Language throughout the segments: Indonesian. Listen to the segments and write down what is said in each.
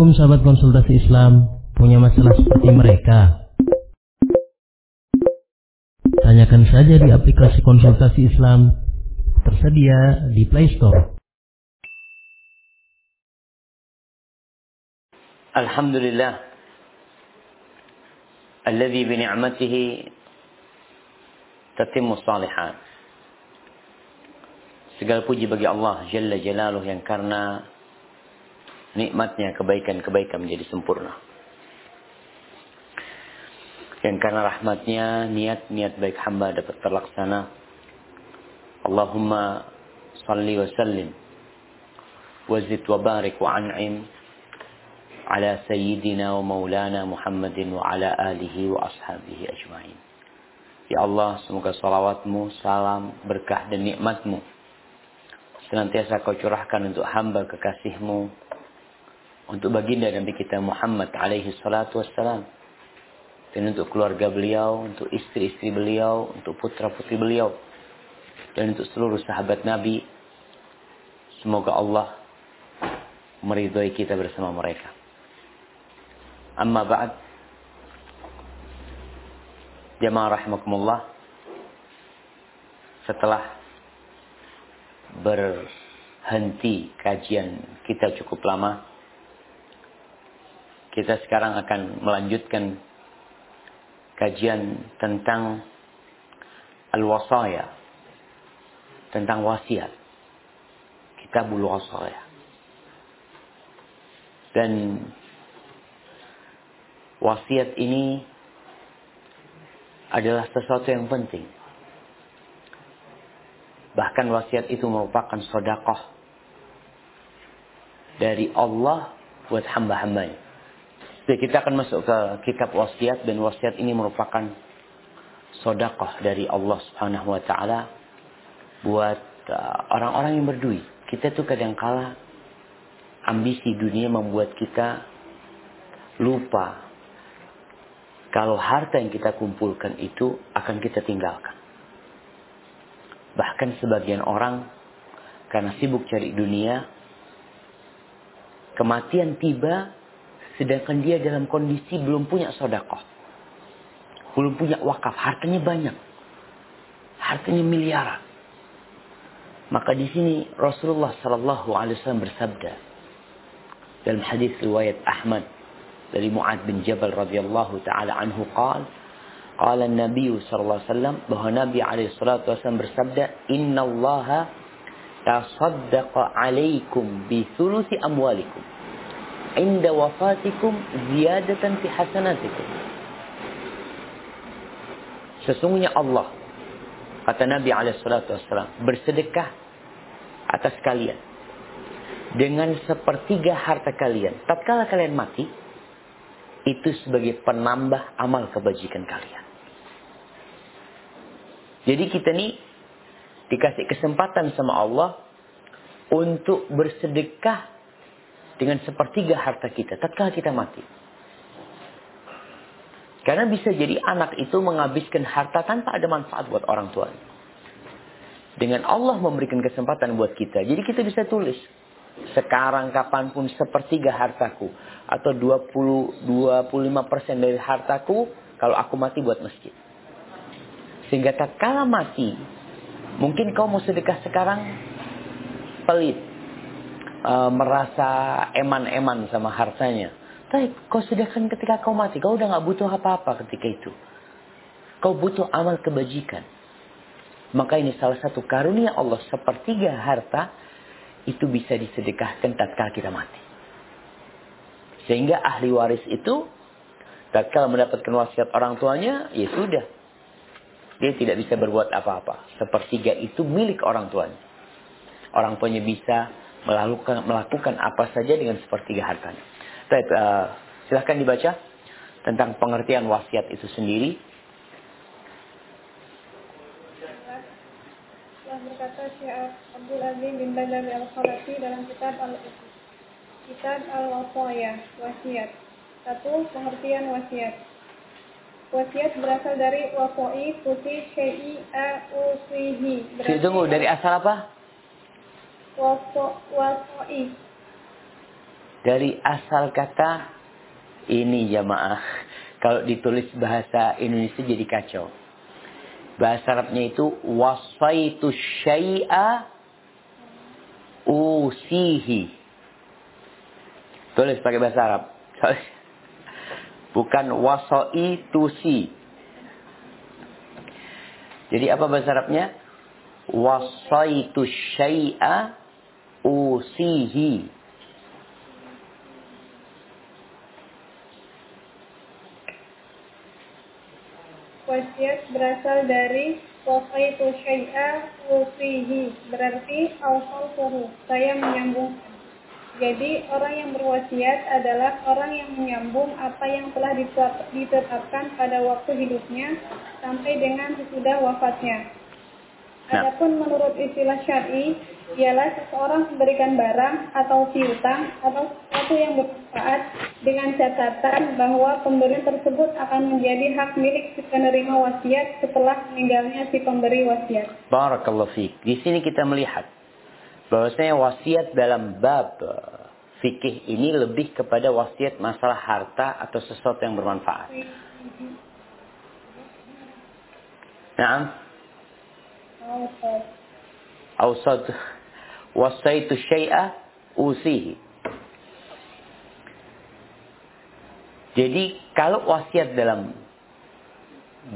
Assalamualaikum sahabat konsultasi Islam. Punya masalah seperti mereka? Tanyakan saja di aplikasi konsultasi Islam tersedia di Play Store. Alhamdulillah Alladhi bini'matihi tatimmu salihat Segala puji bagi Allah Jalla Jalaluh yang karena nikmatnya kebaikan-kebaikan menjadi sempurna. Yang karena rahmatnya niat-niat baik hamba dapat terlaksana. Allahumma salli wa sallim wazid wa barik wa an'im ala sayyidina wa maulana Muhammadin wa ala alihi wa ashabihi ajma'in. Ya Allah, semoga salawatmu, salam, berkah dan nikmatmu senantiasa kau curahkan untuk hamba kekasihmu untuk baginda Nabi kita Muhammad alaihi salatu wassalam dan untuk keluarga beliau, untuk istri-istri beliau, untuk putra-putri beliau dan untuk seluruh sahabat Nabi. Semoga Allah meridhai kita bersama mereka. Amma ba'd. Jamaah rahimakumullah. Setelah berhenti kajian kita cukup lama kita sekarang akan melanjutkan kajian tentang al-wasaya. Tentang wasiat. Kitabul wasaya. Dan wasiat ini adalah sesuatu yang penting. Bahkan wasiat itu merupakan sodakoh dari Allah buat hamba-hambanya. Jadi kita akan masuk ke kitab wasiat dan wasiat ini merupakan sodakoh dari Allah Subhanahu Wa Taala buat uh, orang-orang yang berduit. Kita tuh kadang kala ambisi dunia membuat kita lupa kalau harta yang kita kumpulkan itu akan kita tinggalkan. Bahkan sebagian orang karena sibuk cari dunia, kematian tiba Sedangkan dia dalam kondisi belum punya sodakoh. Belum punya wakaf. Hartanya banyak. Hartanya miliaran. Maka di sini Rasulullah Sallallahu Alaihi Wasallam bersabda dalam hadis riwayat Ahmad dari Muad bin Jabal radhiyallahu taala anhu qal qala Nabi sallallahu alaihi wasallam bahwa Nabi alaihi salatu wasallam bersabda inna Allah tasaddaqa alaikum bi thuluthi amwalikum inda wafatikum ziyadatan fi hasanatikum. Sesungguhnya Allah, kata Nabi SAW, bersedekah atas kalian. Dengan sepertiga harta kalian. Tatkala kalian mati, itu sebagai penambah amal kebajikan kalian. Jadi kita nih dikasih kesempatan sama Allah untuk bersedekah dengan sepertiga harta kita tatkala kita mati. Karena bisa jadi anak itu menghabiskan harta tanpa ada manfaat buat orang tua. Dengan Allah memberikan kesempatan buat kita. Jadi kita bisa tulis. Sekarang kapan pun sepertiga hartaku. Atau 20-25% dari hartaku. Kalau aku mati buat masjid. Sehingga tak kala mati. Mungkin kau mau sedekah sekarang. Pelit uh, merasa eman-eman sama hartanya. Tapi kau sedangkan ketika kau mati, kau udah nggak butuh apa-apa ketika itu. Kau butuh amal kebajikan. Maka ini salah satu karunia Allah sepertiga harta itu bisa disedekahkan tatkala kita mati. Sehingga ahli waris itu tatkala mendapatkan wasiat orang tuanya, ya sudah. Dia tidak bisa berbuat apa-apa. Sepertiga itu milik orang tuanya. Orang tuanya bisa melakukan melakukan apa saja dengan sepertiga hartanya. Baik, uh, silahkan dibaca tentang pengertian wasiat itu sendiri. Telah berkata Syekh Abdul Aziz bin Al-Khalafi dalam kitab Al Kitab Al-Wasaya, wasiat. Satu, pengertian wasiat. Wasiat berasal dari wafoi putih syai'i a usihi. Tunggu, dari asal apa? Wasoi Dari asal kata ini jamaah. Kalau ditulis bahasa Indonesia jadi kacau. Bahasa Arabnya itu wasaitu syai'a usihi. Tulis pakai bahasa Arab. Bukan wasoi tusi. Jadi apa bahasa Arabnya? Wasaitu syai'a usihi. Wasiat berasal dari wasaitu syai'a usihi. Berarti awsal suhu. Saya menyambungkan. Jadi orang yang berwasiat adalah orang yang menyambung apa yang telah ditetapkan pada waktu hidupnya sampai dengan sesudah wafatnya. Nah. Adapun menurut istilah syar'i ialah seseorang memberikan barang atau piutang atau sesuatu yang bermanfaat dengan catatan bahwa pemberian tersebut akan menjadi hak milik si penerima wasiat setelah meninggalnya si pemberi wasiat. Barakallahu fiik. Di sini kita melihat bahwasanya wasiat dalam bab fikih ini lebih kepada wasiat masalah harta atau sesuatu yang bermanfaat. Nah, awsat wasaitu syai'a usihi. Jadi kalau wasiat dalam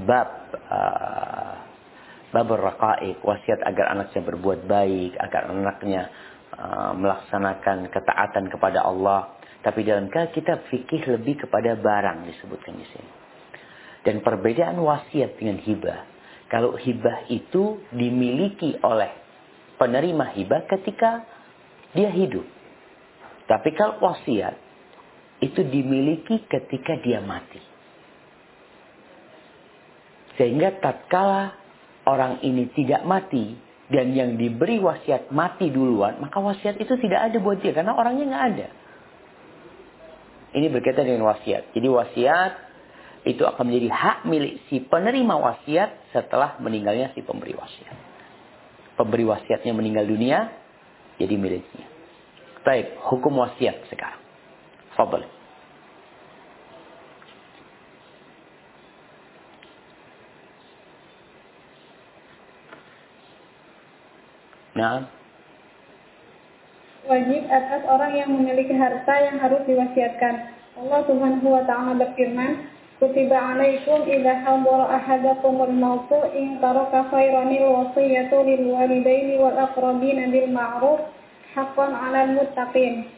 bab uh, bab raqaiq, wasiat agar anaknya berbuat baik, agar anaknya uh, melaksanakan ketaatan kepada Allah, tapi dalam kitab fikih lebih kepada barang disebutkan di sini. Dan perbedaan wasiat dengan hibah kalau hibah itu dimiliki oleh penerima hibah ketika dia hidup. Tapi kalau wasiat itu dimiliki ketika dia mati. Sehingga tatkala orang ini tidak mati dan yang diberi wasiat mati duluan, maka wasiat itu tidak ada buat dia karena orangnya nggak ada. Ini berkaitan dengan wasiat. Jadi wasiat itu akan menjadi hak milik si penerima wasiat setelah meninggalnya si pemberi wasiat. Pemberi wasiatnya meninggal dunia, jadi miliknya. Baik, hukum wasiat sekarang. Fadal. Nah, wajib atas orang yang memiliki harta yang harus diwasiatkan. Allah Subhanahu wa taala berfirman, Kutiba alaikum idza hadara ahadakumul mautu in taraka khairanil wasiyatu lil walidaini wal aqrabin bil ma'ruf haqqan 'alal muttaqin.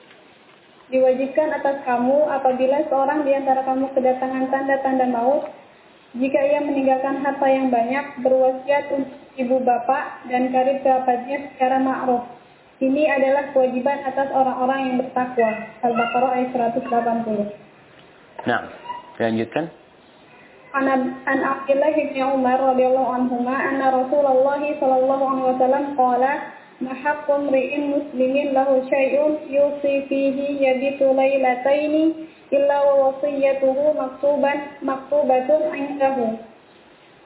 Diwajibkan atas kamu apabila seorang di antara kamu kedatangan tanda-tanda maut jika ia meninggalkan harta yang banyak berwasiat untuk ibu bapak dan karib kerabatnya secara ma'ruf. Ini adalah kewajiban atas orang-orang yang bertakwa. Al-Baqarah ayat 180. Nah, Lanjutkan. An an Abdullah bin Umar radhiyallahu anhuma anna Rasulullah sallallahu alaihi wasallam qala mri'in muslimin lahu syai'un yusi fihi yabitu lailataini illa wa wasiyatuhu maktuban maktubatun indahu.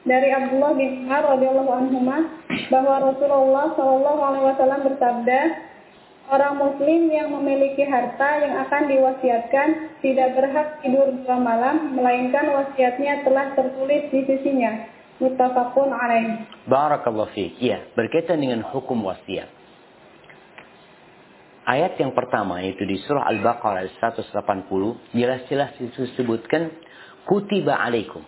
Dari Abdullah bin Umar radhiyallahu anhuma bahwa Rasulullah sallallahu alaihi wasallam bersabda Orang muslim yang memiliki harta yang akan diwasiatkan tidak berhak tidur dua malam, melainkan wasiatnya telah tertulis di sisinya. Muttafaqun alaih. Barakallahu fiik. Ya, berkaitan dengan hukum wasiat. Ayat yang pertama yaitu di surah Al-Baqarah 180 jelas-jelas disebutkan kutiba alaikum.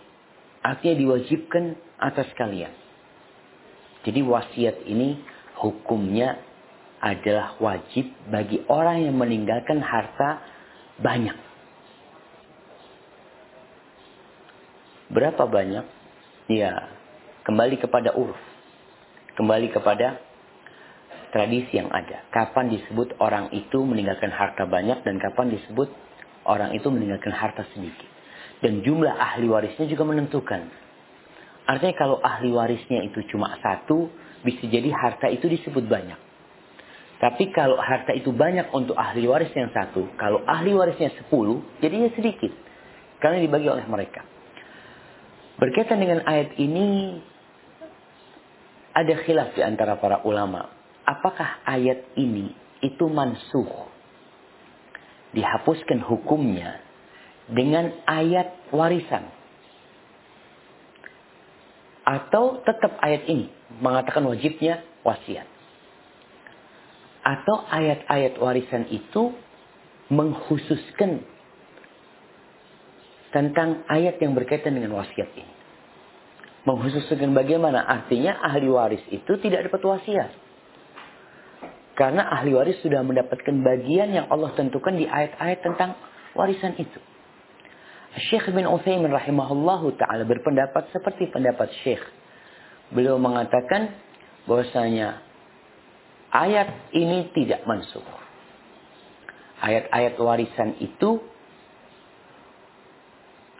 Artinya diwajibkan atas kalian. Jadi wasiat ini hukumnya adalah wajib bagi orang yang meninggalkan harta banyak. Berapa banyak? Ya, kembali kepada uruf. Kembali kepada tradisi yang ada. Kapan disebut orang itu meninggalkan harta banyak dan kapan disebut orang itu meninggalkan harta sedikit. Dan jumlah ahli warisnya juga menentukan. Artinya kalau ahli warisnya itu cuma satu, bisa jadi harta itu disebut banyak. Tapi kalau harta itu banyak untuk ahli waris yang satu, kalau ahli warisnya sepuluh, jadinya sedikit. Karena dibagi oleh mereka. Berkaitan dengan ayat ini, ada khilaf di antara para ulama. Apakah ayat ini itu mansuh? dihapuskan hukumnya dengan ayat warisan. Atau tetap ayat ini mengatakan wajibnya wasiat. Atau ayat-ayat warisan itu mengkhususkan tentang ayat yang berkaitan dengan wasiat ini. Mengkhususkan bagaimana artinya ahli waris itu tidak dapat wasiat. Karena ahli waris sudah mendapatkan bagian yang Allah tentukan di ayat-ayat tentang warisan itu. Syekh bin Uthaymin rahimahullahu ta'ala berpendapat seperti pendapat Syekh. Beliau mengatakan bahwasanya ayat ini tidak mansuh. Ayat-ayat warisan itu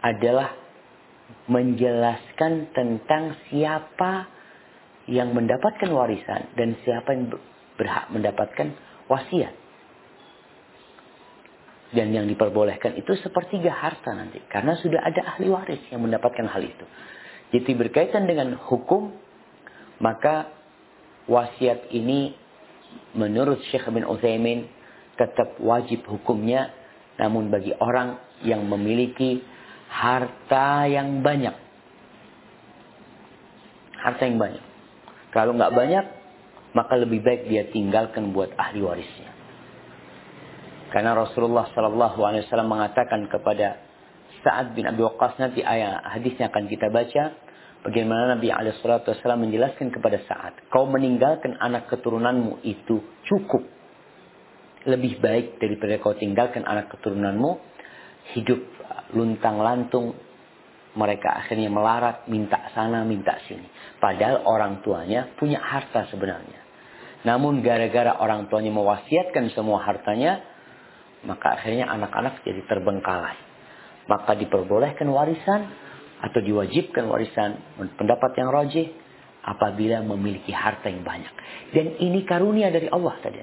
adalah menjelaskan tentang siapa yang mendapatkan warisan dan siapa yang berhak mendapatkan wasiat. Dan yang diperbolehkan itu sepertiga harta nanti. Karena sudah ada ahli waris yang mendapatkan hal itu. Jadi berkaitan dengan hukum, maka wasiat ini menurut Syekh bin Uthaymin tetap wajib hukumnya. Namun bagi orang yang memiliki harta yang banyak. Harta yang banyak. Kalau nggak banyak, maka lebih baik dia tinggalkan buat ahli warisnya. Karena Rasulullah Sallallahu Alaihi Wasallam mengatakan kepada Sa'ad bin Abi Waqqas nanti ayat hadisnya akan kita baca. Bagaimana Nabi Wasallam menjelaskan kepada Sa'ad. Kau meninggalkan anak keturunanmu itu cukup. Lebih baik daripada kau tinggalkan anak keturunanmu. Hidup luntang lantung. Mereka akhirnya melarat, minta sana, minta sini. Padahal orang tuanya punya harta sebenarnya. Namun gara-gara orang tuanya mewasiatkan semua hartanya, maka akhirnya anak-anak jadi terbengkalai. Maka diperbolehkan warisan atau diwajibkan warisan pendapat yang rojih apabila memiliki harta yang banyak. Dan ini karunia dari Allah tadi.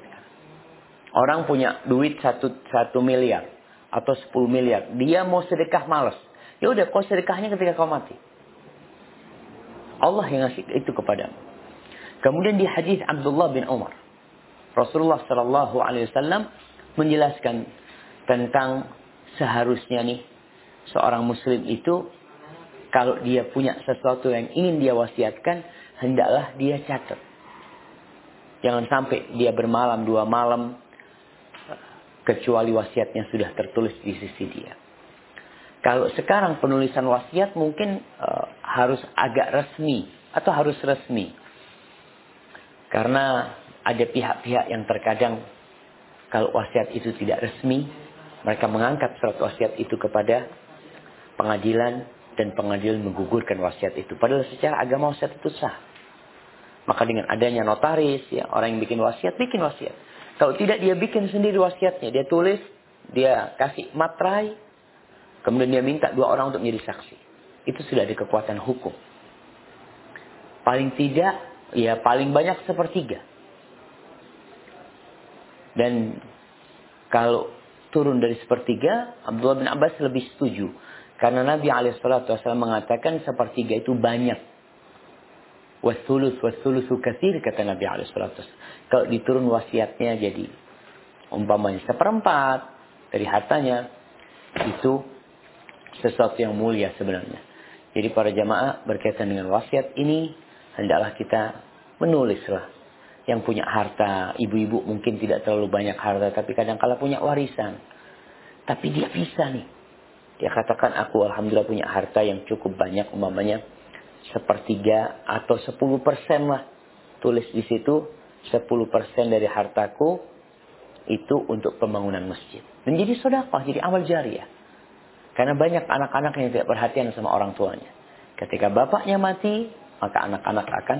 Orang punya duit satu, satu miliar atau sepuluh miliar. Dia mau sedekah malas. Ya udah kau sedekahnya ketika kau mati. Allah yang ngasih itu kepadamu. Kemudian di hadis Abdullah bin Umar. Rasulullah Shallallahu Alaihi Wasallam menjelaskan tentang seharusnya nih seorang muslim itu kalau dia punya sesuatu yang ingin dia wasiatkan hendaklah dia catat. Jangan sampai dia bermalam dua malam kecuali wasiatnya sudah tertulis di sisi dia. Kalau sekarang penulisan wasiat mungkin uh, harus agak resmi atau harus resmi. Karena ada pihak-pihak yang terkadang kalau wasiat itu tidak resmi, mereka mengangkat surat wasiat itu kepada pengadilan dan pengadilan menggugurkan wasiat itu. Padahal secara agama wasiat itu sah. Maka dengan adanya notaris, ya, orang yang bikin wasiat, bikin wasiat. Kalau tidak dia bikin sendiri wasiatnya, dia tulis, dia kasih matrai, kemudian dia minta dua orang untuk menjadi saksi. Itu sudah ada kekuatan hukum. Paling tidak, ya paling banyak sepertiga. Dan kalau turun dari sepertiga, Abdullah bin Abbas lebih setuju. Karena Nabi SAW mengatakan sepertiga itu banyak. Wasulus, wasulusu kathir, kata Nabi SAW. Kalau diturun wasiatnya jadi umpamanya seperempat dari hartanya, itu sesuatu yang mulia sebenarnya. Jadi para jamaah berkaitan dengan wasiat ini, hendaklah kita menulislah yang punya harta, ibu-ibu mungkin tidak terlalu banyak harta, tapi kadang kala punya warisan. Tapi dia bisa nih. Dia katakan, aku alhamdulillah punya harta yang cukup banyak, umpamanya sepertiga atau sepuluh persen lah. Tulis di situ, sepuluh persen dari hartaku itu untuk pembangunan masjid. Menjadi sodapah, jadi amal jariah. Karena banyak anak-anak yang tidak perhatian sama orang tuanya. Ketika bapaknya mati, maka anak-anak akan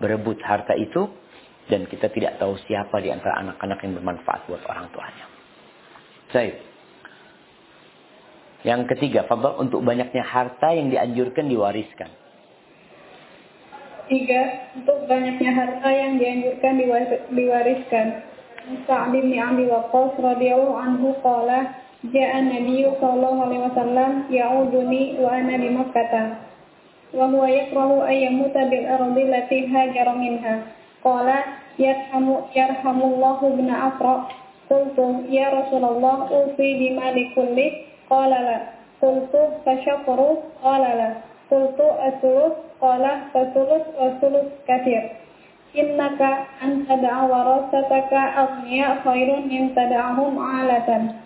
berebut harta itu dan kita tidak tahu siapa di antara anak-anak yang bermanfaat buat orang tuanya. Baik. Yang ketiga, fadl untuk banyaknya harta yang dianjurkan diwariskan. Tiga, untuk banyaknya harta yang dianjurkan diwariskan. Sa'd bin Abi Waqqas radhiyallahu anhu qala ja'a nabiyyu sallallahu alaihi wasallam ya'uduni wa ana bi Makkah. Wa huwa yakrahu ayyamuta bil ardi lati hajara minha. Qala yarhamu yarhamullahu ibn Afra. Qultu ya Rasulullah ufi bima likulli Qala la. Qultu fasyakuru. Qala la. Qultu asulus. Qala fasulus wasulus kathir. Innaka antada'a warasataka agniya khairun min tada'ahum alatan.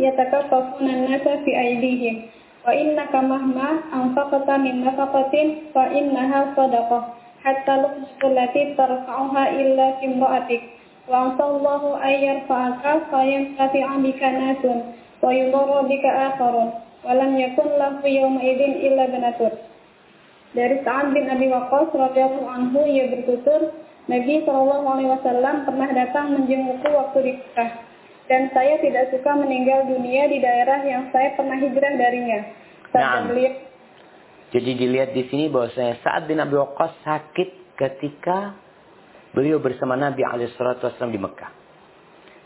Yatakafafuna nasa fi aidihim. Wa innaka mahma anfaqata min nafaqatin fa innaha sadaqah. Hatta luqmatul lati tarfa'uha illa fi imra'atik. Wa ayar ayyarfa'aka fa yantafi'a bika nasun wa yudarru bika akharun walam yakun lahu yawma idin illa banatur dari Sa'ad bin Abi Waqqas radhiyallahu anhu ia bertutur Nabi Shallallahu alaihi wasallam pernah datang menjengukku waktu di Mekah dan saya tidak suka meninggal dunia di daerah yang saya pernah hijrah darinya. Nah, jadi dilihat di sini bahwasanya Sa'ad bin Abi Waqqas sakit ketika beliau bersama Nabi alaihi wasallam di Mekah.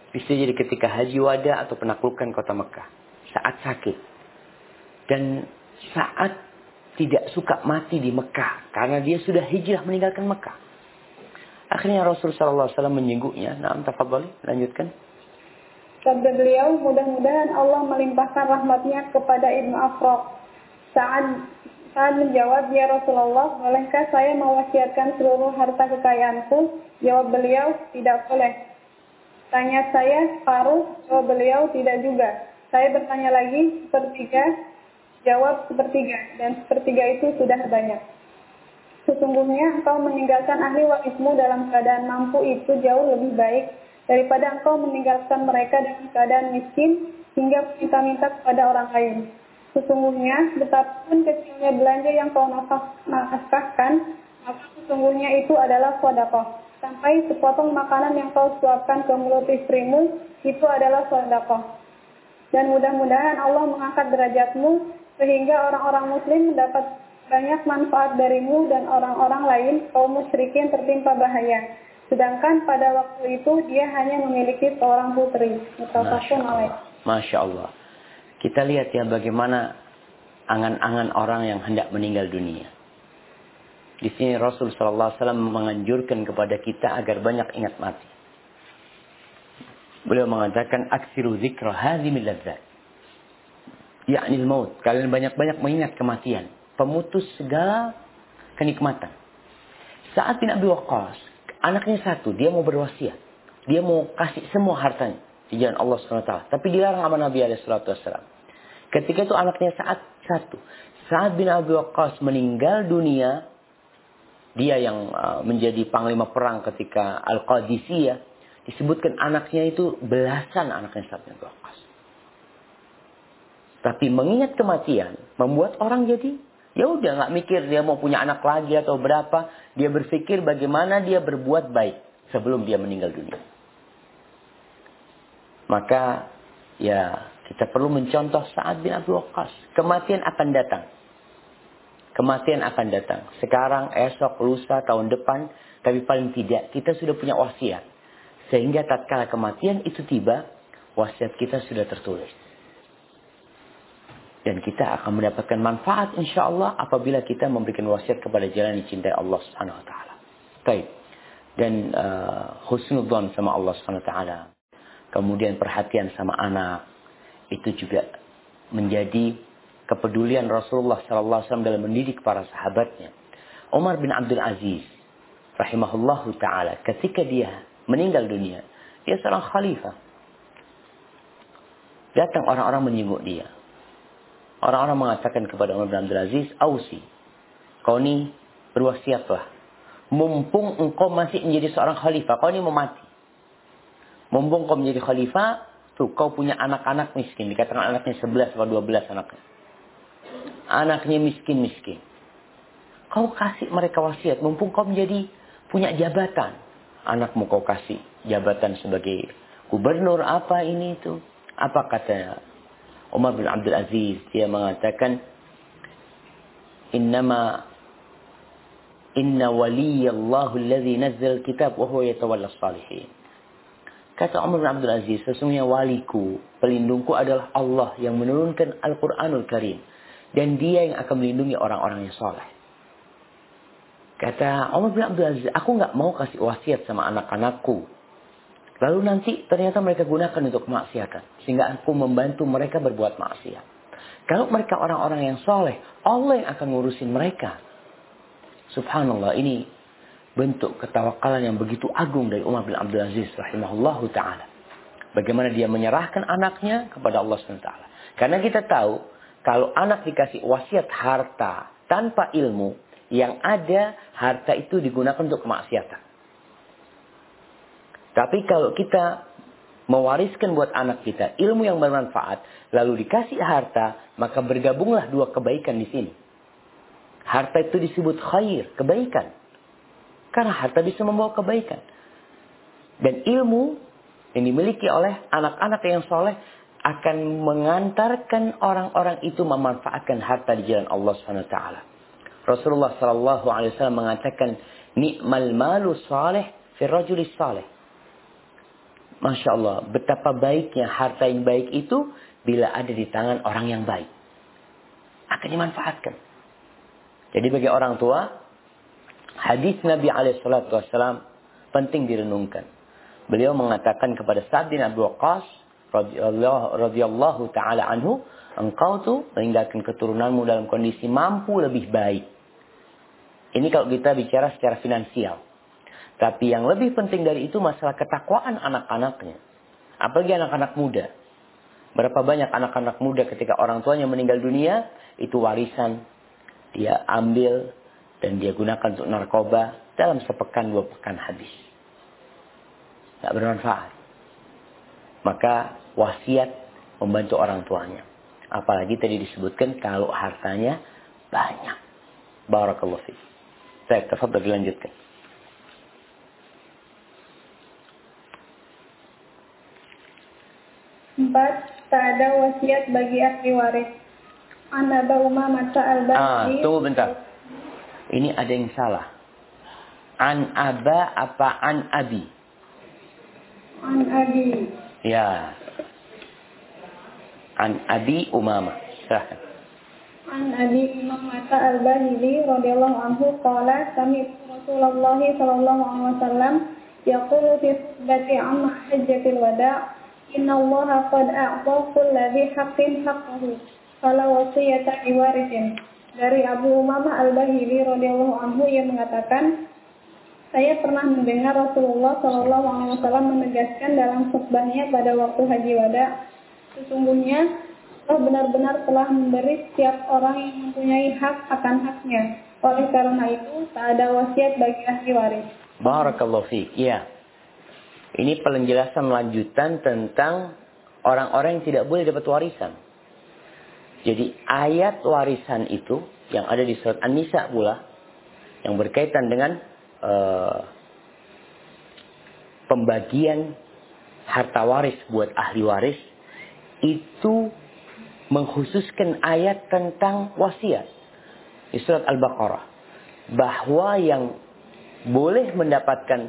Bisa jadi ketika haji wada atau penaklukan kota Mekah. Saat sakit. Dan saat tidak suka mati di Mekah. Karena dia sudah hijrah meninggalkan Mekah. Akhirnya Rasulullah SAW menyinggungnya. Nah, tafadhali, lanjutkan. Sabda beliau, mudah-mudahan Allah melimpahkan rahmatnya kepada Ibnu Afraq. Saat saat menjawab, ya Rasulullah, bolehkah saya mewasiatkan seluruh harta kekayaanku? Jawab beliau, tidak boleh. Tanya saya, paruh, jawab beliau, tidak juga. Saya bertanya lagi, sepertiga, Jawab sepertiga, dan sepertiga itu sudah banyak. Sesungguhnya engkau meninggalkan ahli warismu dalam keadaan mampu itu jauh lebih baik daripada engkau meninggalkan mereka dalam keadaan miskin hingga minta-minta kepada orang lain. Sesungguhnya betapapun kecilnya belanja yang kau nafkahkan, maka sesungguhnya itu adalah sodakoh. Sampai sepotong makanan yang kau suapkan ke mulut istrimu, itu adalah sodakoh. Dan mudah-mudahan Allah mengangkat derajatmu sehingga orang-orang muslim mendapat banyak manfaat darimu dan orang-orang lain kaum musyrikin tertimpa bahaya. Sedangkan pada waktu itu dia hanya memiliki seorang putri. Masya Allah. Masya Allah. Kita lihat ya bagaimana angan-angan orang yang hendak meninggal dunia. Di sini Rasul Sallallahu Alaihi Wasallam menganjurkan kepada kita agar banyak ingat mati. Beliau mengatakan aksiru zikra hadhimil ladzat yakni maut. Kalian banyak-banyak mengingat kematian. Pemutus segala kenikmatan. Saat bin Abi Waqqas, anaknya satu, dia mau berwasiat. Dia mau kasih semua hartanya di jalan Allah SWT. Tapi dilarang sama Nabi SAW. Ketika itu anaknya saat satu. Saat bin Abi Waqqas meninggal dunia, dia yang uh, menjadi panglima perang ketika Al-Qadisiyah, disebutkan anaknya itu belasan anaknya saat bin Abi Waqqas. Tapi mengingat kematian membuat orang jadi ya udah nggak mikir dia mau punya anak lagi atau berapa. Dia berpikir bagaimana dia berbuat baik sebelum dia meninggal dunia. Maka ya kita perlu mencontoh saat bin Abi Waqqas. Kematian akan datang. Kematian akan datang. Sekarang, esok, lusa, tahun depan. Tapi paling tidak kita sudah punya wasiat. Sehingga tatkala kematian itu tiba, wasiat kita sudah tertulis. Dan kita akan mendapatkan manfaat insya Allah apabila kita memberikan wasiat kepada jalan yang cintai Allah Subhanahu Wa Taala. Baik. Dan uh, husnudzon sama Allah Subhanahu Wa Taala. Kemudian perhatian sama anak. Itu juga menjadi kepedulian Rasulullah Sallallahu Alaihi Wasallam dalam mendidik para sahabatnya. Umar bin Abdul Aziz, rahimahullahu taala, ketika dia meninggal dunia, dia seorang khalifah. Datang orang-orang menyinggung dia. Orang-orang mengatakan kepada Umar bin Abdul Aziz, Ausi, kau ini berwasiatlah. Mumpung engkau masih menjadi seorang khalifah, kau ini mau mati. Mumpung kau menjadi khalifah, tuh kau punya anak-anak miskin. Dikatakan anaknya 11 atau 12 anaknya. Anaknya miskin-miskin. Kau kasih mereka wasiat, mumpung kau menjadi punya jabatan. Anakmu kau kasih jabatan sebagai gubernur apa ini itu. Apa kata Umar bin Abdul Aziz dia mengatakan innama inna waliyallahu alladhi nazzal kitab wa huwa yatawalla salihin kata Umar bin Abdul Aziz sesungguhnya waliku pelindungku adalah Allah yang menurunkan Al-Qur'anul Karim dan dia yang akan melindungi orang-orang yang soleh kata Umar bin Abdul Aziz aku nggak mau kasih wasiat sama anak-anakku Lalu nanti ternyata mereka gunakan untuk kemaksiatan. Sehingga aku membantu mereka berbuat maksiat. Kalau mereka orang-orang yang soleh, Allah yang akan ngurusin mereka. Subhanallah, ini bentuk ketawakalan yang begitu agung dari Umar bin Abdul Aziz rahimahullahu ta'ala. Bagaimana dia menyerahkan anaknya kepada Allah SWT. Karena kita tahu, kalau anak dikasih wasiat harta tanpa ilmu, yang ada harta itu digunakan untuk kemaksiatan. Tapi kalau kita mewariskan buat anak kita ilmu yang bermanfaat, lalu dikasih harta, maka bergabunglah dua kebaikan di sini. Harta itu disebut khair, kebaikan. Karena harta bisa membawa kebaikan. Dan ilmu yang dimiliki oleh anak-anak yang soleh akan mengantarkan orang-orang itu memanfaatkan harta di jalan Allah SWT. Rasulullah SAW mengatakan, Ni'mal malu salih fi rajuli salih. Masya Allah, betapa baiknya harta yang baik itu bila ada di tangan orang yang baik. Akan dimanfaatkan. Jadi bagi orang tua, hadis Nabi Alaihissalam penting direnungkan. Beliau mengatakan kepada Sa'd bin Abu Waqqas radhiyallahu taala anhu, engkau tuh meninggalkan keturunanmu dalam kondisi mampu lebih baik. Ini kalau kita bicara secara finansial. Tapi yang lebih penting dari itu masalah ketakwaan anak-anaknya. Apalagi anak-anak muda. Berapa banyak anak-anak muda ketika orang tuanya meninggal dunia, itu warisan. Dia ambil dan dia gunakan untuk narkoba dalam sepekan dua pekan habis. Tidak bermanfaat. Maka wasiat membantu orang tuanya. Apalagi tadi disebutkan kalau hartanya banyak. Barakallahu fiqh. Saya tafadhal dilanjutkan. Empat, tak ada wasiat bagi ahli waris. An Aba Umamah al Ah, tunggu bentar. Ini ada yang salah. An Aba apa An Abi? An Abi. Ya. An Abi Umamah. Silahkan. An Abi Umamah al-Bahili radhiyallahu anhu qala sami Rasulullah sallallahu alaihi wasallam yaqulu fi khutbati amma hajjatil wada' Inna Allah qad a'ta kulladhi haqqin haqqahu. Fala wasiyata iwarisin. Dari Abu Umamah Al-Bahili radhiyallahu anhu yang mengatakan, saya pernah mendengar Rasulullah Shallallahu alaihi menegaskan dalam khutbahnya pada waktu haji wada, sesungguhnya Allah benar-benar telah memberi setiap orang yang mempunyai hak akan haknya. Oleh karena itu, tak ada wasiat bagi ahli waris. Barakallahu fiik. Ya. Ini penjelasan lanjutan tentang orang-orang yang tidak boleh dapat warisan. Jadi ayat warisan itu yang ada di surat An-Nisa pula yang berkaitan dengan uh, pembagian harta waris buat ahli waris itu mengkhususkan ayat tentang wasiat di surat Al-Baqarah bahwa yang boleh mendapatkan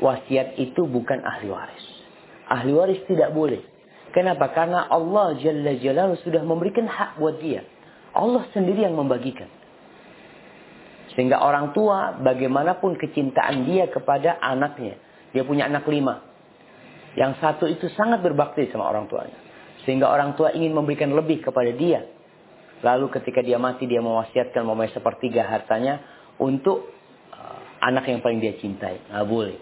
wasiat itu bukan ahli waris. Ahli waris tidak boleh. Kenapa? Karena Allah Jalla Jalaluhu sudah memberikan hak buat dia. Allah sendiri yang membagikan. Sehingga orang tua bagaimanapun kecintaan dia kepada anaknya. Dia punya anak lima. Yang satu itu sangat berbakti sama orang tuanya. Sehingga orang tua ingin memberikan lebih kepada dia. Lalu ketika dia mati dia mewasiatkan mempunyai sepertiga hartanya untuk uh, anak yang paling dia cintai. Nggak boleh.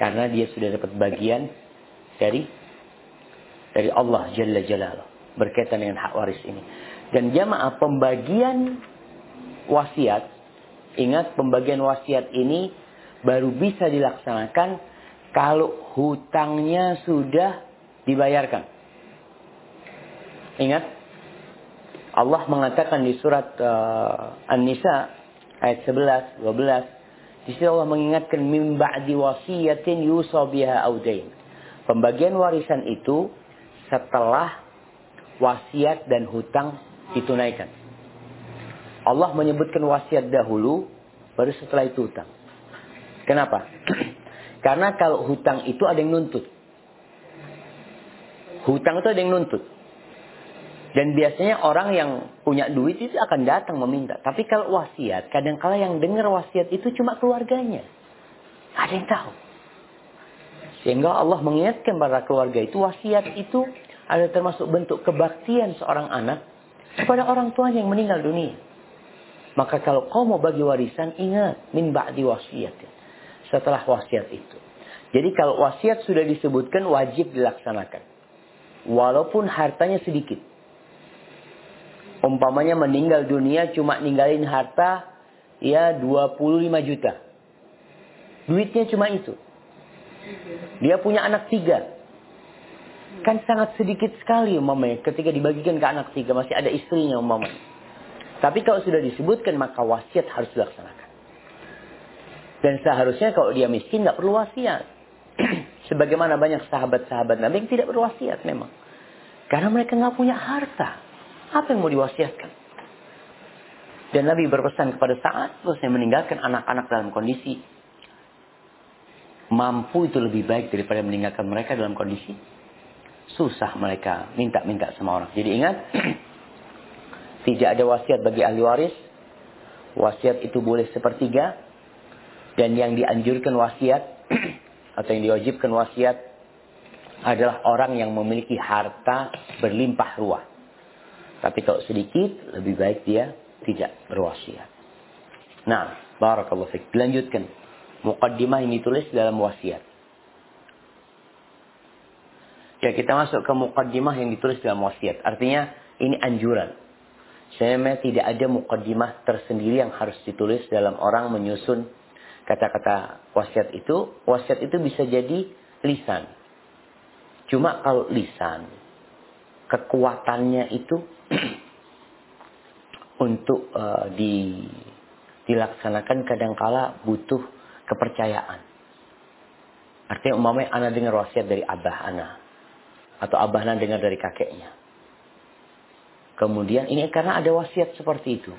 Karena dia sudah dapat bagian dari dari Allah Jalla Jalaluh. Berkaitan dengan hak waris ini. Dan jamaah pembagian wasiat. Ingat pembagian wasiat ini baru bisa dilaksanakan kalau hutangnya sudah dibayarkan. Ingat Allah mengatakan di surat uh, An-Nisa ayat 11, 12 di sini Allah mengingatkan min ba'di wasiyatin biha audain. Pembagian warisan itu setelah wasiat dan hutang ditunaikan. Allah menyebutkan wasiat dahulu, baru setelah itu hutang. Kenapa? Karena kalau hutang itu ada yang nuntut. Hutang itu ada yang nuntut. Dan biasanya orang yang punya duit itu akan datang meminta. Tapi kalau wasiat, kadang-kala yang dengar wasiat itu cuma keluarganya. Ada yang tahu. Sehingga Allah mengingatkan para keluarga itu wasiat itu ada termasuk bentuk kebaktian seorang anak kepada orang tuanya yang meninggal dunia. Maka kalau kau mau bagi warisan, ingat min ba'di wasiat. Setelah wasiat itu. Jadi kalau wasiat sudah disebutkan wajib dilaksanakan. Walaupun hartanya sedikit. Umpamanya meninggal dunia cuma ninggalin harta ya 25 juta. Duitnya cuma itu. Dia punya anak tiga. Kan sangat sedikit sekali umpamanya ketika dibagikan ke anak tiga. Masih ada istrinya umpamanya. Tapi kalau sudah disebutkan maka wasiat harus dilaksanakan. Dan seharusnya kalau dia miskin nggak perlu wasiat. Sebagaimana banyak sahabat-sahabat Nabi yang tidak berwasiat memang. Karena mereka nggak punya harta. Apa yang mau diwasiatkan? Dan Nabi berpesan kepada saat terusnya meninggalkan anak-anak dalam kondisi mampu itu lebih baik daripada meninggalkan mereka dalam kondisi susah mereka minta-minta sama orang. Jadi ingat, tidak ada wasiat bagi ahli waris. Wasiat itu boleh sepertiga. Dan yang dianjurkan wasiat atau yang diwajibkan wasiat adalah orang yang memiliki harta berlimpah ruah. Tapi kalau sedikit, lebih baik dia tidak berwasiat. Nah, barakallahu fiqh. Dilanjutkan. Muqaddimah ini ditulis dalam wasiat. Ya, kita masuk ke muqaddimah yang ditulis dalam wasiat. Artinya, ini anjuran. Saya tidak ada muqaddimah tersendiri yang harus ditulis dalam orang menyusun kata-kata wasiat itu. Wasiat itu bisa jadi lisan. Cuma kalau lisan, kekuatannya itu untuk uh, di, dilaksanakan kadangkala butuh kepercayaan. Artinya umpamanya anak dengar wasiat dari abah anak atau abah anak dengar dari kakeknya. Kemudian ini karena ada wasiat seperti itu.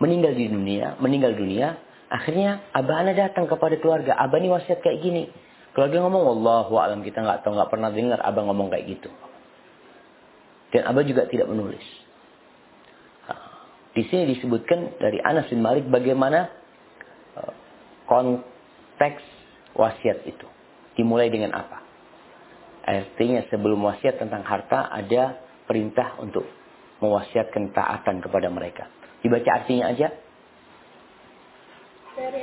Meninggal di dunia, meninggal dunia, akhirnya abah anak datang kepada keluarga, abah ini wasiat kayak gini. Keluarga ngomong, Wallahu alam kita nggak tahu, nggak pernah dengar abah ngomong kayak gitu. Dan abah juga tidak menulis. Di sini disebutkan dari Anas bin Malik bagaimana uh, konteks wasiat itu. Dimulai dengan apa? Artinya sebelum wasiat tentang harta ada perintah untuk mewasiatkan taatan kepada mereka. Dibaca artinya aja. Dari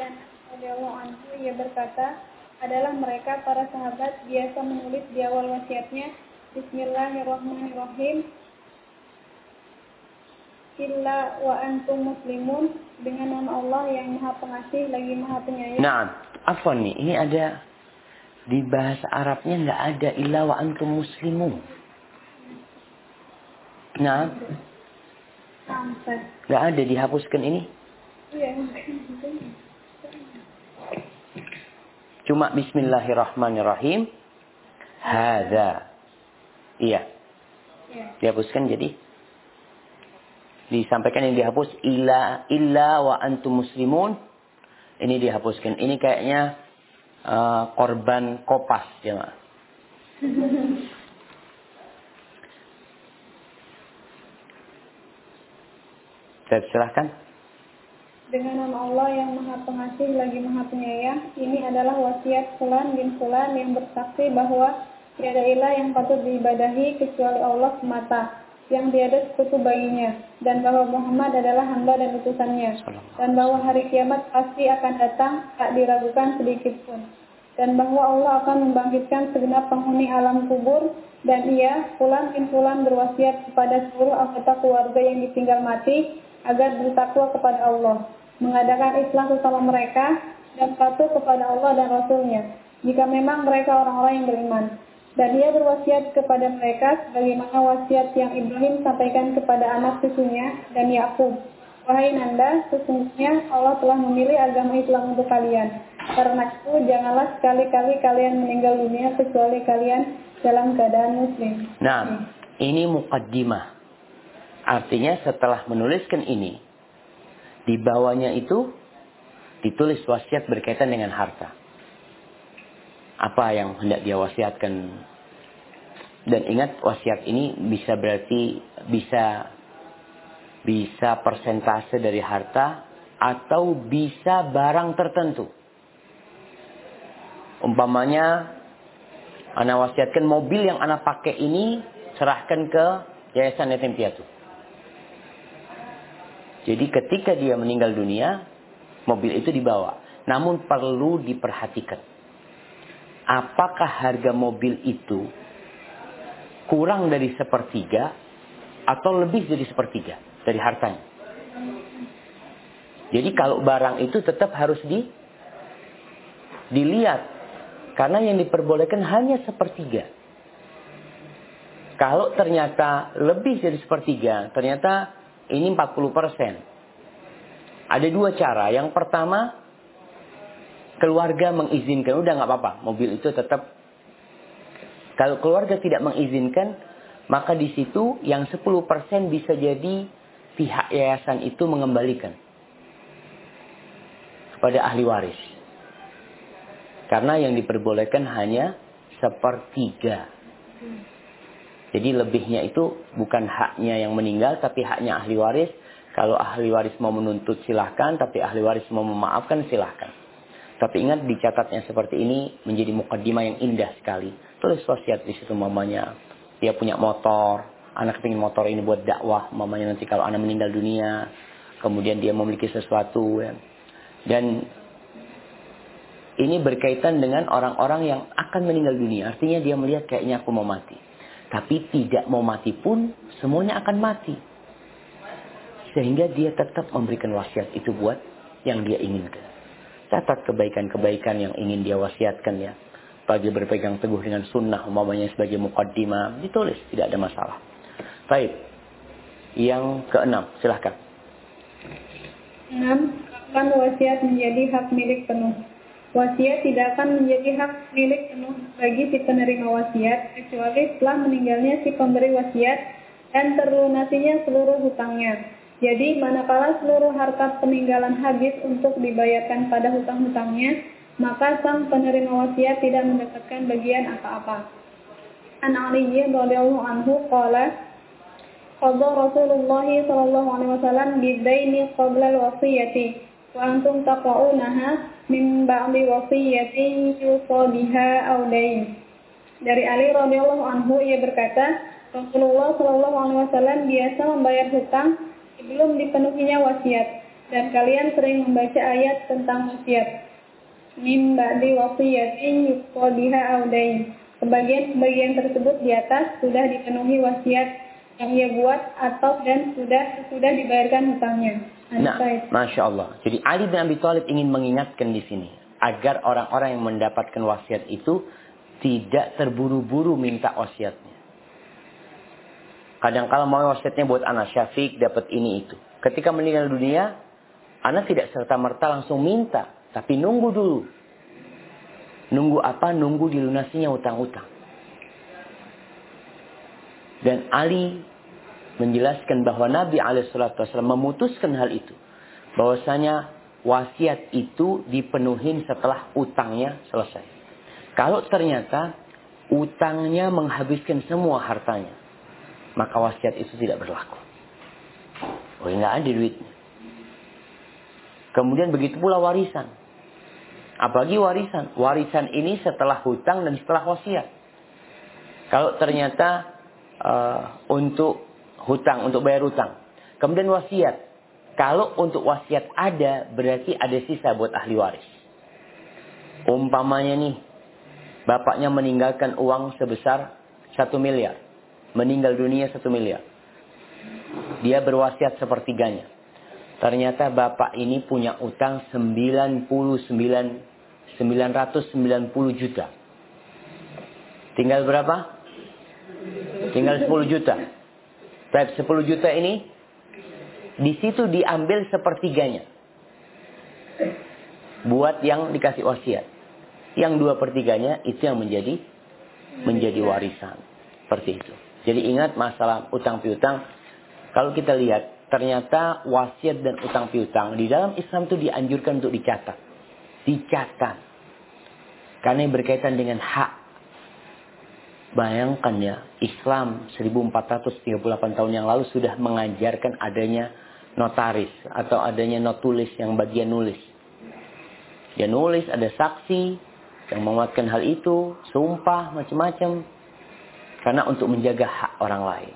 radhiyallahu anhu ia berkata, adalah mereka para sahabat biasa menulis di awal wasiatnya Bismillahirrahmanirrahim illa wa antum muslimun dengan nama Allah yang maha pengasih lagi maha penyayang. Nah, apa nih? Ini ada di bahasa Arabnya nggak ada illa wa antum muslimun. Nah, nggak ada dihapuskan ini. Iya. Cuma Bismillahirrahmanirrahim. Hada. Iya. Iya. Dihapuskan jadi disampaikan yang dihapus illa illa wa antum muslimun ini dihapuskan ini kayaknya uh, korban kopas ya Saya silahkan. Dengan nama Allah yang maha pengasih lagi maha penyayang, ini adalah wasiat Fulan bin Fulan yang bersaksi bahwa tiada ilah yang patut diibadahi kecuali Allah semata yang tiada sekutu baginya, dan bahwa Muhammad adalah hamba dan utusannya, dan bahwa hari kiamat pasti akan datang, tak diragukan sedikit pun, dan bahwa Allah akan membangkitkan segenap penghuni alam kubur, dan ia, pulang bin pulang berwasiat kepada seluruh anggota keluarga yang ditinggal mati, agar bertakwa kepada Allah, mengadakan Islam sesama mereka, dan patuh kepada Allah dan Rasulnya, jika memang mereka orang-orang yang beriman. Dan ia berwasiat kepada mereka sebagaimana wasiat yang Ibrahim sampaikan kepada anak cucunya dan Yakub. Wahai Nanda, sesungguhnya Allah telah memilih agama Islam untuk kalian. Karena itu, janganlah sekali-kali kalian meninggal dunia kecuali kalian dalam keadaan muslim. Nah, ini mukaddimah. Artinya setelah menuliskan ini, di bawahnya itu ditulis wasiat berkaitan dengan harta apa yang hendak dia wasiatkan. Dan ingat wasiat ini bisa berarti bisa bisa persentase dari harta atau bisa barang tertentu. Umpamanya Anak wasiatkan mobil yang anak pakai ini serahkan ke yayasan yatim piatu. Jadi ketika dia meninggal dunia, mobil itu dibawa. Namun perlu diperhatikan. Apakah harga mobil itu kurang dari sepertiga atau lebih dari sepertiga dari hartanya? Jadi kalau barang itu tetap harus di dilihat karena yang diperbolehkan hanya sepertiga. Kalau ternyata lebih dari sepertiga, ternyata ini 40 persen. Ada dua cara. Yang pertama, keluarga mengizinkan. Udah nggak apa-apa, mobil itu tetap. Kalau keluarga tidak mengizinkan, maka di situ yang 10 persen bisa jadi pihak yayasan itu mengembalikan kepada ahli waris. Karena yang diperbolehkan hanya sepertiga. Jadi lebihnya itu bukan haknya yang meninggal, tapi haknya ahli waris. Kalau ahli waris mau menuntut silahkan, tapi ahli waris mau memaafkan silahkan. Tapi ingat dicatatnya seperti ini menjadi mukaddimah yang indah sekali. Tulis wasiat di situ mamanya. Dia punya motor, anak ingin motor ini buat dakwah, mamanya nanti kalau anak meninggal dunia, kemudian dia memiliki sesuatu. Ya. Dan ini berkaitan dengan orang-orang yang akan meninggal dunia. Artinya dia melihat kayaknya aku mau mati. Tapi tidak mau mati pun semuanya akan mati. Sehingga dia tetap memberikan wasiat itu buat yang dia inginkan. Catat kebaikan-kebaikan yang ingin dia wasiatkan ya. Bagi berpegang teguh dengan sunnah umpamanya sebagai mukaddimah. Ditulis, tidak ada masalah. Baik. Yang keenam, silahkan. Enam, kapan wasiat menjadi hak milik penuh? Wasiat tidak akan menjadi hak milik penuh bagi si penerima wasiat kecuali setelah meninggalnya si pemberi wasiat dan terlunasinya seluruh hutangnya. Jadi manakala seluruh harta peninggalan habis untuk dibayarkan pada hutang-hutangnya, maka sang penerima wasiat tidak mendapatkan bagian apa-apa. An Ali radhiyallahu anhu qala Qadha Rasulullah sallallahu alaihi wasallam bidaini qabla al-wasiyati wa antum taqra'unaha min ba'di wasiyatin yusa biha. Dari Ali radhiyallahu anhu ia berkata, Rasulullah shallallahu alaihi wasallam biasa membayar hutang sebelum dipenuhinya wasiat dan kalian sering membaca ayat tentang wasiat. Min ba'di wasiyatin yusa biha aw dain. Sebagian-sebagian tersebut di atas sudah dipenuhi wasiat yang ia buat atau dan sudah sudah dibayarkan hutangnya. Nah, masya Allah. Jadi Ali bin Abi Thalib ingin mengingatkan di sini agar orang-orang yang mendapatkan wasiat itu tidak terburu-buru minta wasiatnya. Kadang kala mau wasiatnya buat anak Syafiq dapat ini itu. Ketika meninggal dunia, anak tidak serta merta langsung minta, tapi nunggu dulu. Nunggu apa? Nunggu dilunasinya utang-utang. Dan Ali menjelaskan bahwa Nabi alaihissalam memutuskan hal itu. Bahwasanya wasiat itu dipenuhi setelah utangnya selesai. Kalau ternyata utangnya menghabiskan semua hartanya, maka wasiat itu tidak berlaku. Oh, nggak ada duitnya. Kemudian begitu pula warisan. Apalagi warisan. Warisan ini setelah hutang dan setelah wasiat. Kalau ternyata uh, untuk hutang, untuk bayar hutang. Kemudian wasiat. Kalau untuk wasiat ada, berarti ada sisa buat ahli waris. Umpamanya nih, bapaknya meninggalkan uang sebesar satu miliar. Meninggal dunia satu miliar. Dia berwasiat sepertiganya. Ternyata bapak ini punya utang 99 990 juta. Tinggal berapa? Tinggal 10 juta. Baik 10 juta ini di situ diambil sepertiganya. Buat yang dikasih wasiat. Yang dua pertiganya itu yang menjadi menjadi warisan. Seperti itu. Jadi ingat masalah utang piutang. Kalau kita lihat ternyata wasiat dan utang piutang di dalam Islam itu dianjurkan untuk dicatat. Dicatat. Karena yang berkaitan dengan hak Bayangkan ya, Islam 1438 tahun yang lalu sudah mengajarkan adanya notaris atau adanya notulis yang bagian nulis. Dia nulis, ada saksi, yang menguatkan hal itu, sumpah macam-macam karena untuk menjaga hak orang lain.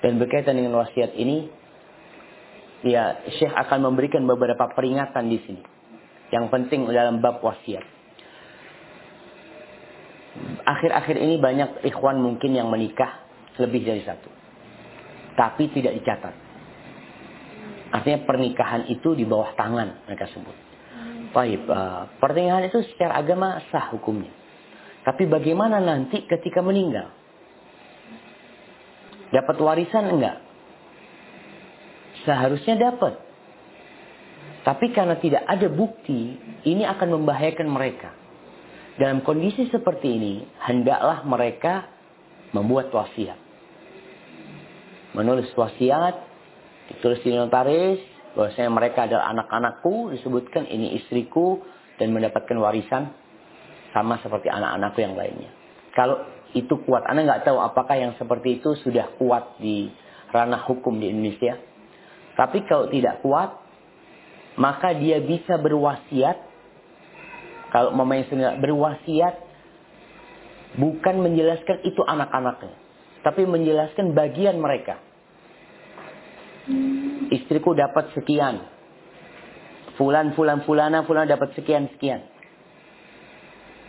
Dan berkaitan dengan wasiat ini, ya Syekh akan memberikan beberapa peringatan di sini. Yang penting dalam bab wasiat. Akhir-akhir ini banyak ikhwan mungkin yang menikah lebih dari satu. Tapi tidak dicatat. Artinya pernikahan itu di bawah tangan mereka sebut. Baik, uh, pernikahan itu secara agama sah hukumnya. Tapi bagaimana nanti ketika meninggal? Dapat warisan enggak? Seharusnya dapat. Tapi karena tidak ada bukti, ini akan membahayakan mereka. Dalam kondisi seperti ini, hendaklah mereka membuat wasiat. Menulis wasiat, ditulis di notaris, bahwasanya mereka adalah anak-anakku, disebutkan ini istriku, dan mendapatkan warisan sama seperti anak-anakku yang lainnya. Kalau itu kuat. Anda nggak tahu apakah yang seperti itu sudah kuat di ranah hukum di Indonesia. Tapi kalau tidak kuat, maka dia bisa berwasiat. Kalau mamanya sudah berwasiat, bukan menjelaskan itu anak-anaknya. Tapi menjelaskan bagian mereka. Istriku dapat sekian. Fulan, fulan, fulana, fulan dapat sekian, sekian.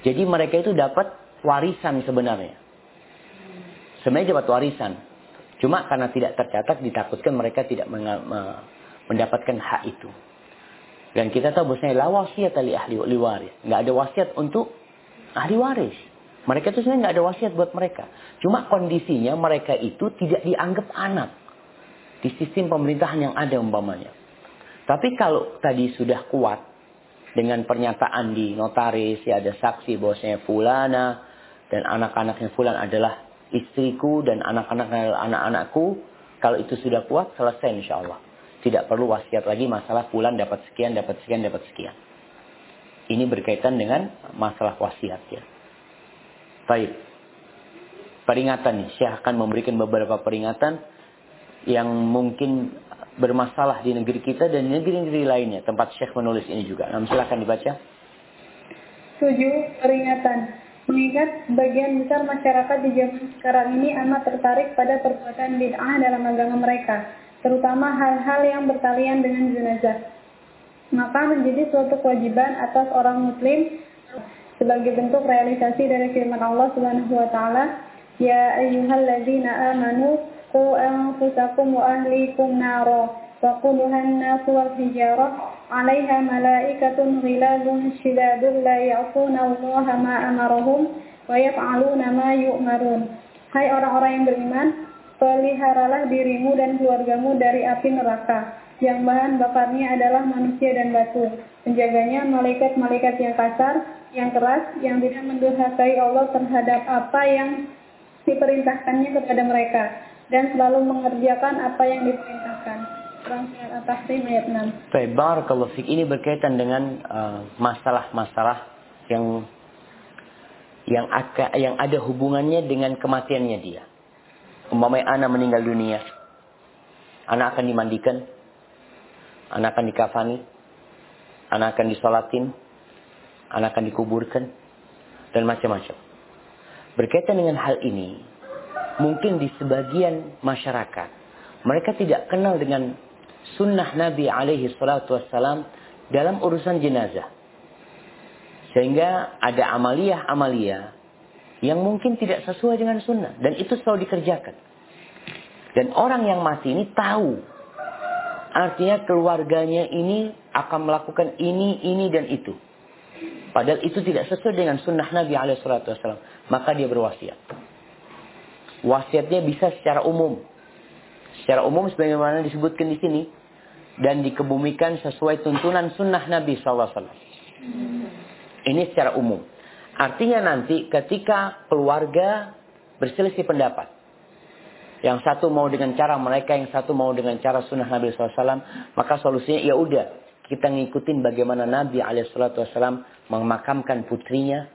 Jadi mereka itu dapat warisan sebenarnya. Sebenarnya dapat warisan. Cuma karena tidak tercatat ditakutkan mereka tidak mendapatkan hak itu. Dan kita tahu bahwasanya la wasiat li ahli li waris. Enggak ada wasiat untuk ahli waris. Mereka itu sebenarnya enggak ada wasiat buat mereka. Cuma kondisinya mereka itu tidak dianggap anak di sistem pemerintahan yang ada umpamanya. Tapi kalau tadi sudah kuat dengan pernyataan di notaris, ya ada saksi bahwasanya fulana dan anak-anaknya Fulan adalah istriku dan anak-anak anak-anakku. Kalau itu sudah kuat, selesai insya Allah. Tidak perlu wasiat lagi masalah Fulan dapat sekian, dapat sekian, dapat sekian. Ini berkaitan dengan masalah wasiat ya. Baik. Peringatan nih, saya akan memberikan beberapa peringatan yang mungkin bermasalah di negeri kita dan negeri-negeri lainnya. Tempat Syekh menulis ini juga. Nah, silakan dibaca. Tujuh peringatan. Mengingat sebagian besar masyarakat di zaman sekarang ini amat tertarik pada perbuatan bid'ah dalam agama mereka, terutama hal-hal yang bertalian dengan jenazah. Maka menjadi suatu kewajiban atas orang muslim sebagai bentuk realisasi dari firman Allah Subhanahu wa taala, "Ya ayyuhalladzina amanu qu anfusakum wa ahlikum naro wa qulaha an-nasu wal hijara 'alaiha malaikatun ghiladun shidadun la ya'suna Allah ma amarahum wa yaf'aluna ma yu'marun." Hai orang-orang yang beriman, peliharalah dirimu dan keluargamu dari api neraka, yang bahan bakarnya adalah manusia dan batu. Penjaganya malaikat-malaikat yang kasar, yang keras, yang tidak mendurhakai Allah terhadap apa yang diperintahkannya kepada mereka, dan selalu mengerjakan apa yang diperintahkan. Baik, barakallahu. Ini berkaitan dengan uh, masalah-masalah uh, yang yang yang ada hubungannya dengan kematiannya dia. Umpamanya anak meninggal dunia, anak akan dimandikan, anak akan dikafani, anak akan disolatin, anak akan dikuburkan, dan macam-macam. Berkaitan dengan hal ini, mungkin di sebagian masyarakat, mereka tidak kenal dengan sunnah Nabi alaihi salatu wassalam dalam urusan jenazah. Sehingga ada amalia-amalia yang mungkin tidak sesuai dengan sunnah. Dan itu selalu dikerjakan. Dan orang yang mati ini tahu. Artinya keluarganya ini akan melakukan ini, ini, dan itu. Padahal itu tidak sesuai dengan sunnah Nabi SAW. Maka dia berwasiat. Wasiatnya bisa secara umum. Secara umum sebagaimana disebutkan di sini dan dikebumikan sesuai tuntunan sunnah Nabi SAW. Ini secara umum. Artinya nanti ketika keluarga berselisih pendapat. Yang satu mau dengan cara mereka, yang satu mau dengan cara sunnah Nabi SAW. Maka solusinya ya udah kita ngikutin bagaimana Nabi SAW memakamkan putrinya.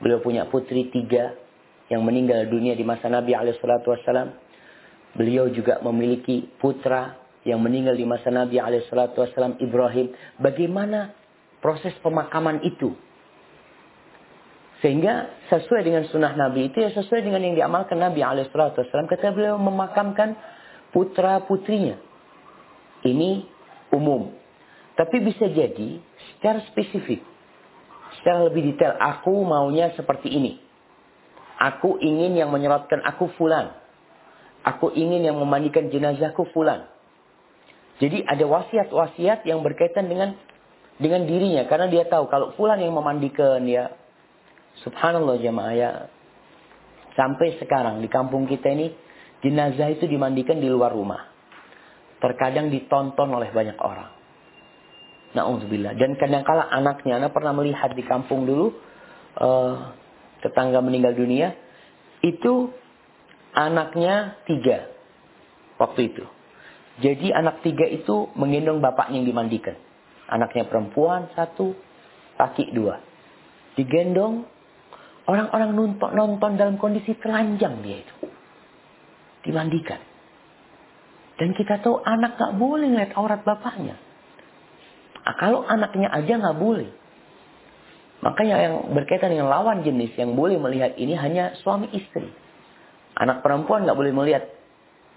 Beliau punya putri tiga yang meninggal dunia di masa Nabi SAW. Beliau juga memiliki putra yang meninggal di masa Nabi alaihissalam Ibrahim. Bagaimana proses pemakaman itu? Sehingga sesuai dengan sunnah Nabi itu ya sesuai dengan yang diamalkan Nabi alaihissalam. Ketika beliau memakamkan putra putrinya. Ini umum. Tapi bisa jadi secara spesifik. Secara lebih detail. Aku maunya seperti ini. Aku ingin yang menyerotkan aku fulan. Aku ingin yang memandikan jenazahku fulan. Jadi ada wasiat-wasiat yang berkaitan dengan dengan dirinya. Karena dia tahu kalau fulan yang memandikan ya Subhanallah jemaah ya. Sampai sekarang di kampung kita ini jenazah itu dimandikan di luar rumah. Terkadang ditonton oleh banyak orang. Na'udzubillah. Dan kadang-kala anaknya, anak pernah melihat di kampung dulu, uh, tetangga meninggal dunia, itu anaknya tiga waktu itu. Jadi anak tiga itu menggendong bapaknya yang dimandikan. Anaknya perempuan satu, laki dua. Digendong Orang-orang nonton, nonton dalam kondisi telanjang dia itu. Dimandikan. Dan kita tahu anak gak boleh ngeliat aurat bapaknya. Nah, kalau anaknya aja gak boleh. Makanya yang berkaitan dengan lawan jenis yang boleh melihat ini hanya suami istri. Anak perempuan gak boleh melihat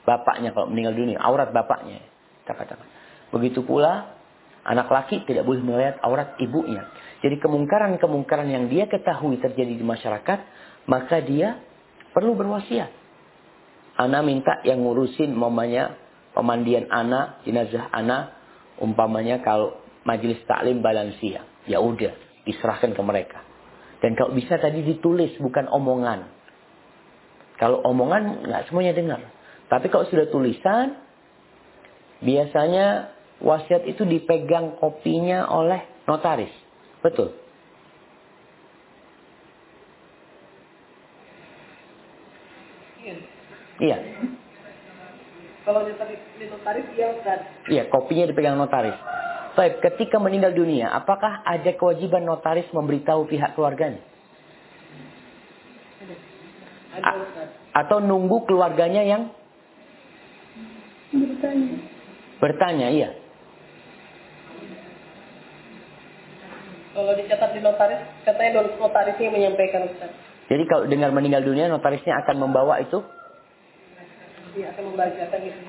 bapaknya kalau meninggal dunia. Aurat bapaknya. Kita katakan. Begitu pula anak laki tidak boleh melihat aurat ibunya. Jadi kemungkaran-kemungkaran yang dia ketahui terjadi di masyarakat, maka dia perlu berwasiat. Ana minta yang ngurusin mamanya pemandian anak, jenazah anak, umpamanya kalau majelis taklim balansia. Ya udah, diserahkan ke mereka. Dan kalau bisa tadi ditulis bukan omongan. Kalau omongan nggak semuanya dengar. Tapi kalau sudah tulisan, biasanya wasiat itu dipegang kopinya oleh notaris. Betul. Iya. iya. Kalau di notaris iya Ustaz. Iya, kopinya dipegang notaris. Baik, ketika meninggal dunia, apakah ada kewajiban notaris memberitahu pihak keluarganya? Ada, Ustaz. Atau nunggu keluarganya yang bertanya. Bertanya, iya. Kalau dicatat di notaris, katanya notarisnya menyampaikan Ustaz. Jadi kalau dengar meninggal dunia, notarisnya akan membawa itu? Iya, akan membacakan gitu.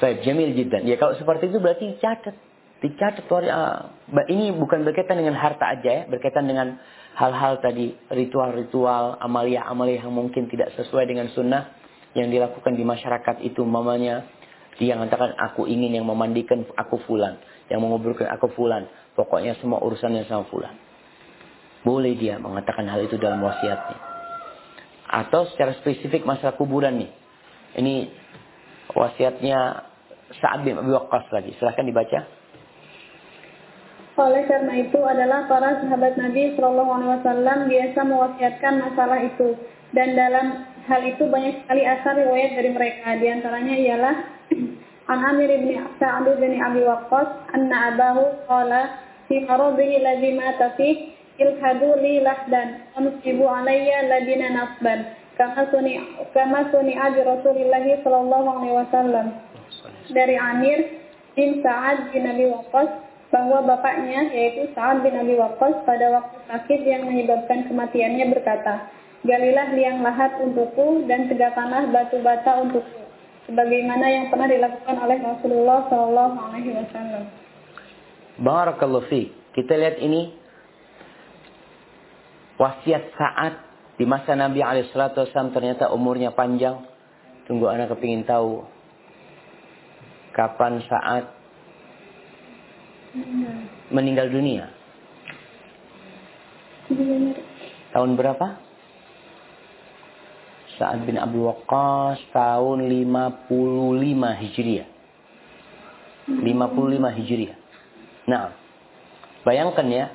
Baik, Jamil Jidan. Ya kalau seperti itu berarti dicatat. Dicatat. Uh, ini bukan berkaitan dengan harta aja ya. Berkaitan dengan hal-hal tadi. Ritual-ritual, amalia-amalia yang mungkin tidak sesuai dengan sunnah. Yang dilakukan di masyarakat itu. Mamanya dia mengatakan aku ingin yang memandikan aku fulan. Yang menguburkan aku fulan Pokoknya semua urusannya sama fulan. Boleh dia mengatakan hal itu dalam wasiatnya. Atau secara spesifik masalah kuburan nih. Ini wasiatnya Sa'ad bin Abi Waqqas lagi. Silahkan dibaca. Oleh karena itu adalah para sahabat Nabi Shallallahu Alaihi Wasallam biasa mewasiatkan masalah itu dan dalam hal itu banyak sekali asal riwayat dari mereka. Di antaranya ialah An Amir bin Sa'ad bin Abi Waqqas anna abahu qala fi maradihi alladhi mata fi ilhadu li lahdan amsibu alayya ladina nasban kama suni kama suni abi Rasulillah sallallahu alaihi wasallam. Dari Amir bin Sa'ad bin Abi Waqqas bahwa bapaknya yaitu Sa'ad bin Abi Waqqas pada waktu sakit yang menyebabkan kematiannya berkata, Galilah liang lahat untukku dan tegakkanlah batu bata untukku sebagaimana yang pernah dilakukan oleh Rasulullah Shallallahu Alaihi Wasallam. Barakallahu fi. Kita lihat ini wasiat saat di masa Nabi Alaihissalam ternyata umurnya panjang. Tunggu anak kepingin tahu kapan saat meninggal dunia. Tahun berapa? Sa'ad bin Abu Waqqas tahun 55 Hijriah. 55 Hijriah. Nah, bayangkan ya.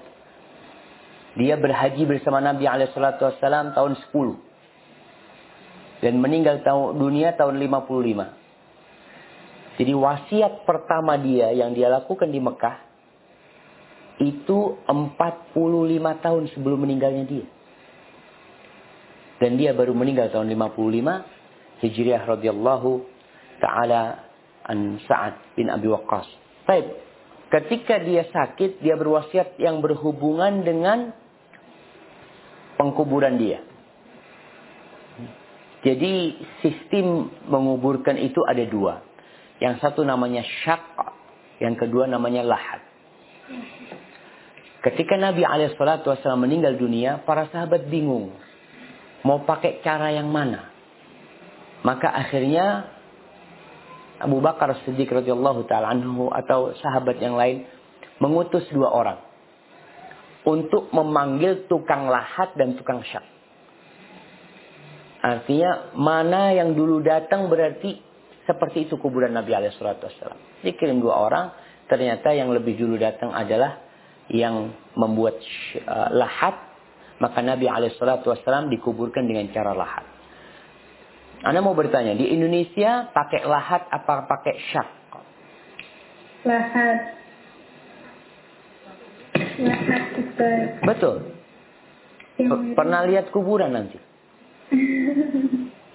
Dia berhaji bersama Nabi SAW tahun 10. Dan meninggal dunia tahun 55. Jadi wasiat pertama dia yang dia lakukan di Mekah itu 45 tahun sebelum meninggalnya dia. Dan dia baru meninggal tahun 55 Hijriah radhiyallahu taala an Sa'ad bin Abi Waqqas. Baik. Ketika dia sakit, dia berwasiat yang berhubungan dengan pengkuburan dia. Jadi sistem menguburkan itu ada dua. Yang satu namanya syak, yang kedua namanya lahat. Ketika Nabi Alaihissalam meninggal dunia, para sahabat bingung. Mau pakai cara yang mana? Maka akhirnya Abu Bakar Siddiq radhiyallahu taala anhu atau sahabat yang lain mengutus dua orang untuk memanggil tukang lahat dan tukang syak. Artinya mana yang dulu datang berarti seperti itu kuburan Nabi Alaihissalam. Dikirim dua orang, ternyata yang lebih dulu datang adalah yang membuat uh, lahat, maka Nabi Alaihissalam dikuburkan dengan cara lahat. Anda mau bertanya, di Indonesia pakai lahat apa pakai syak? Lahat. Lahat Betul. Pernah lihat kuburan nanti?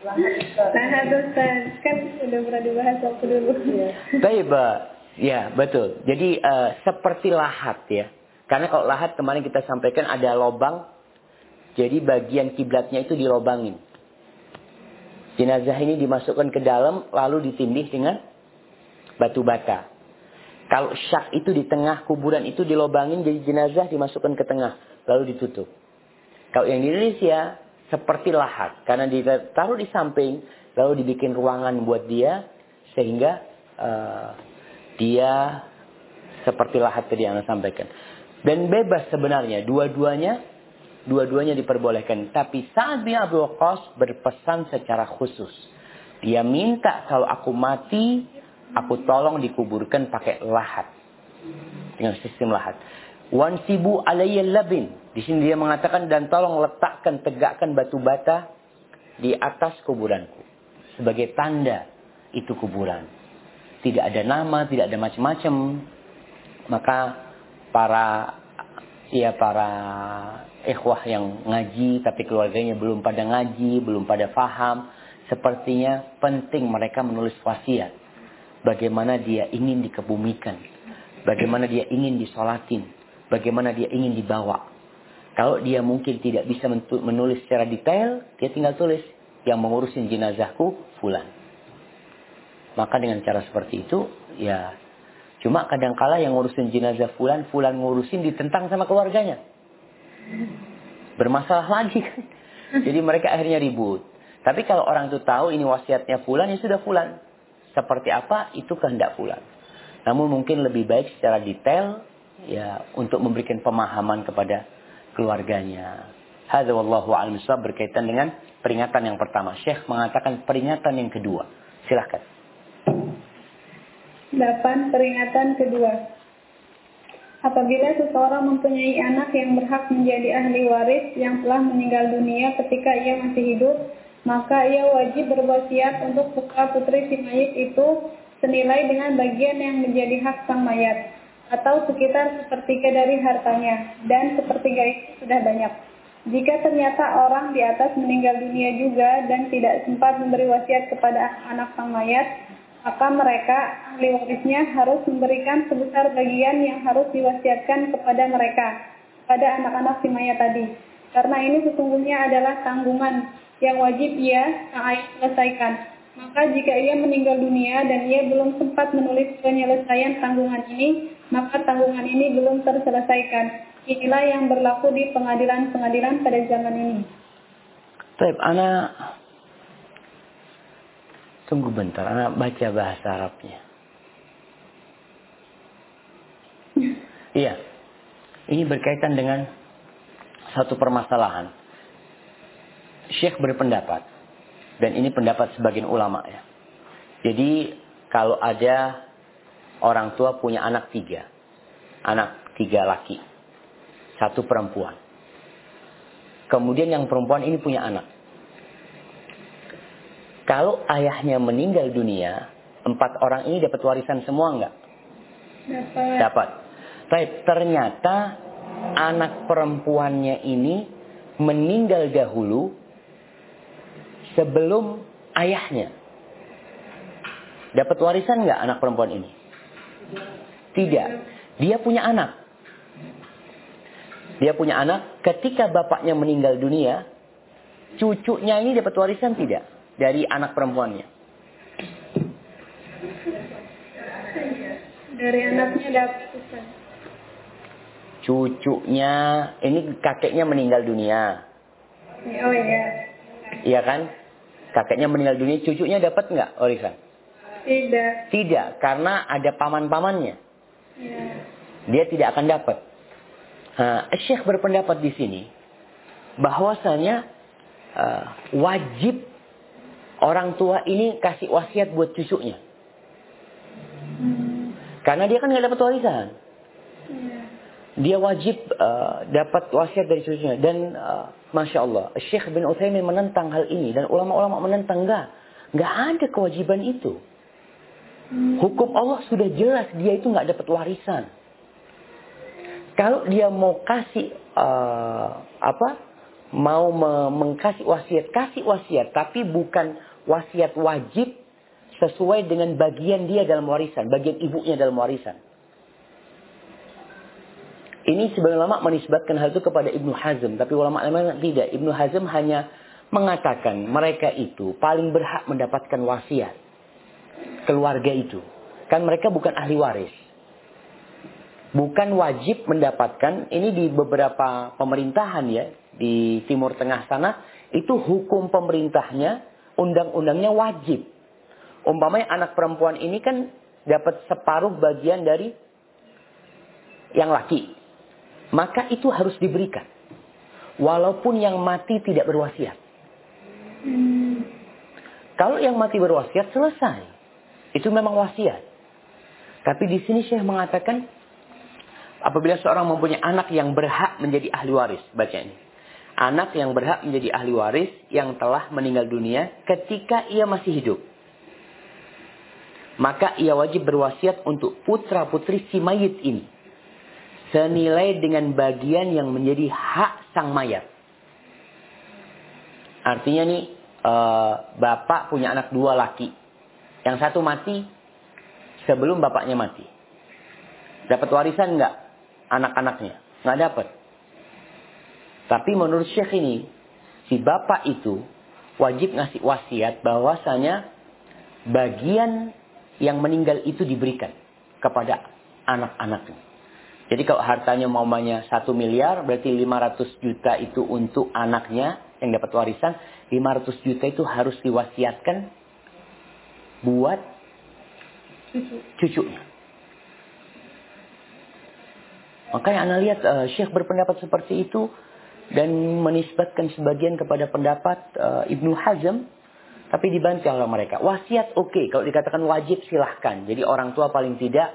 Lahat Ustaz, kan udah pernah dibahas waktu dulu. Baik, Ya, betul. Jadi uh, seperti lahat ya. Karena kalau lahat kemarin kita sampaikan ada lobang. Jadi bagian kiblatnya itu dilobangin. Jenazah ini dimasukkan ke dalam lalu ditindih dengan batu bata. Kalau syak itu di tengah kuburan itu dilobangin jadi jenazah dimasukkan ke tengah lalu ditutup. Kalau yang di Indonesia seperti lahat karena ditaruh di samping lalu dibikin ruangan buat dia sehingga uh, dia seperti lahat tadi yang saya sampaikan dan bebas sebenarnya dua-duanya dua-duanya diperbolehkan. Tapi saat bin Abu Waqqas berpesan secara khusus. Dia minta kalau aku mati aku tolong dikuburkan pakai lahat. Dengan sistem lahat. Wansibu alayya labin. Di sini dia mengatakan dan tolong letakkan tegakkan batu bata di atas kuburanku. Sebagai tanda itu kuburan. Tidak ada nama, tidak ada macam-macam. Maka para ya para ikhwah yang ngaji tapi keluarganya belum pada ngaji, belum pada faham, sepertinya penting mereka menulis wasiat. Bagaimana dia ingin dikebumikan, bagaimana dia ingin disolatin, bagaimana dia ingin dibawa. Kalau dia mungkin tidak bisa menulis secara detail, dia tinggal tulis yang mengurusin jenazahku fulan. Maka dengan cara seperti itu, ya cuma kadangkala yang ngurusin jenazah fulan, fulan ngurusin ditentang sama keluarganya. Bermasalah lagi kan. Jadi mereka akhirnya ribut. Tapi kalau orang itu tahu ini wasiatnya fulan, ya sudah fulan. Seperti apa, itu kehendak fulan. Namun mungkin lebih baik secara detail, ya untuk memberikan pemahaman kepada keluarganya. Hadza wallahu a'lam berkaitan dengan peringatan yang pertama. Syekh mengatakan peringatan yang kedua. Silahkan. Delapan peringatan kedua. Apabila seseorang mempunyai anak yang berhak menjadi ahli waris yang telah meninggal dunia ketika ia masih hidup, maka ia wajib berwasiat untuk putra putri si mayit itu senilai dengan bagian yang menjadi hak sang mayat atau sekitar sepertiga dari hartanya, dan sepertiga itu sudah banyak. Jika ternyata orang di atas meninggal dunia juga dan tidak sempat memberi wasiat kepada anak sang mayat, maka mereka ahli warisnya harus memberikan sebesar bagian yang harus diwasiatkan kepada mereka, pada anak-anak si mayat tadi. Karena ini sesungguhnya adalah tanggungan yang wajib ia sang selesaikan. Maka jika ia meninggal dunia dan ia belum sempat menulis penyelesaian tanggungan ini, maka tanggungan ini belum terselesaikan. Inilah yang berlaku di pengadilan-pengadilan pada zaman ini. Baik, anak tunggu bentar, anak baca bahasa Arabnya. Iya, ini berkaitan dengan satu permasalahan. Syekh berpendapat, dan ini pendapat sebagian ulama ya. Jadi kalau ada orang tua punya anak tiga. Anak tiga laki. Satu perempuan. Kemudian yang perempuan ini punya anak. Kalau ayahnya meninggal dunia, empat orang ini dapat warisan semua enggak? Dapat. Dapat. Tapi ternyata anak perempuannya ini meninggal dahulu sebelum ayahnya. Dapat warisan enggak anak perempuan ini? Tidak. Dia punya anak. Dia punya anak, ketika bapaknya meninggal dunia, cucunya ini dapat warisan tidak dari anak perempuannya? Dari anaknya dapat. Cucunya, ini kakeknya meninggal dunia. Oh iya. Iya kan? Kakeknya meninggal dunia, cucunya dapat nggak warisan? Tidak. Tidak, karena ada paman-pamannya. Ya. Dia tidak akan dapat. Nah, Syekh berpendapat di sini bahwasanya uh, wajib orang tua ini kasih wasiat buat cucunya. Hmm. Karena dia kan nggak dapat warisan. Ya. Dia wajib uh, dapat wasiat dari cucunya. Dan uh, Masya Allah, Syekh bin Uthaymin menentang hal ini. Dan ulama-ulama menentang enggak. Enggak ada kewajiban itu. Hukum Allah sudah jelas dia itu nggak dapat warisan. Kalau dia mau kasih uh, apa, mau me mengkasih wasiat, kasih wasiat, tapi bukan wasiat wajib sesuai dengan bagian dia dalam warisan, bagian ibunya dalam warisan. Ini sebagian ulama menisbatkan hal itu kepada Ibnu Hazm, tapi ulama lain tidak. Ibnu Hazm hanya mengatakan mereka itu paling berhak mendapatkan wasiat keluarga itu. Kan mereka bukan ahli waris. Bukan wajib mendapatkan, ini di beberapa pemerintahan ya, di Timur Tengah sana, itu hukum pemerintahnya, undang-undangnya wajib. Umpamanya anak perempuan ini kan dapat separuh bagian dari yang laki maka itu harus diberikan. Walaupun yang mati tidak berwasiat. Kalau yang mati berwasiat selesai. Itu memang wasiat. Tapi di sini saya mengatakan apabila seorang mempunyai anak yang berhak menjadi ahli waris, baca ini. Anak yang berhak menjadi ahli waris yang telah meninggal dunia ketika ia masih hidup. Maka ia wajib berwasiat untuk putra-putri si mayit ini senilai dengan bagian yang menjadi hak sang mayat. Artinya nih, uh, bapak punya anak dua laki. Yang satu mati sebelum bapaknya mati. Dapat warisan nggak anak-anaknya? Nggak dapat. Tapi menurut Syekh ini, si bapak itu wajib ngasih wasiat bahwasanya bagian yang meninggal itu diberikan kepada anak-anaknya. Jadi kalau hartanya mamanya satu miliar, berarti 500 juta itu untuk anaknya yang dapat warisan. 500 juta itu harus diwasiatkan buat cucunya. Makanya Anda lihat uh, Syekh berpendapat seperti itu dan menisbatkan sebagian kepada pendapat uh, Ibnu Hazm tapi dibantu oleh mereka. Wasiat oke, okay. kalau dikatakan wajib silahkan. Jadi orang tua paling tidak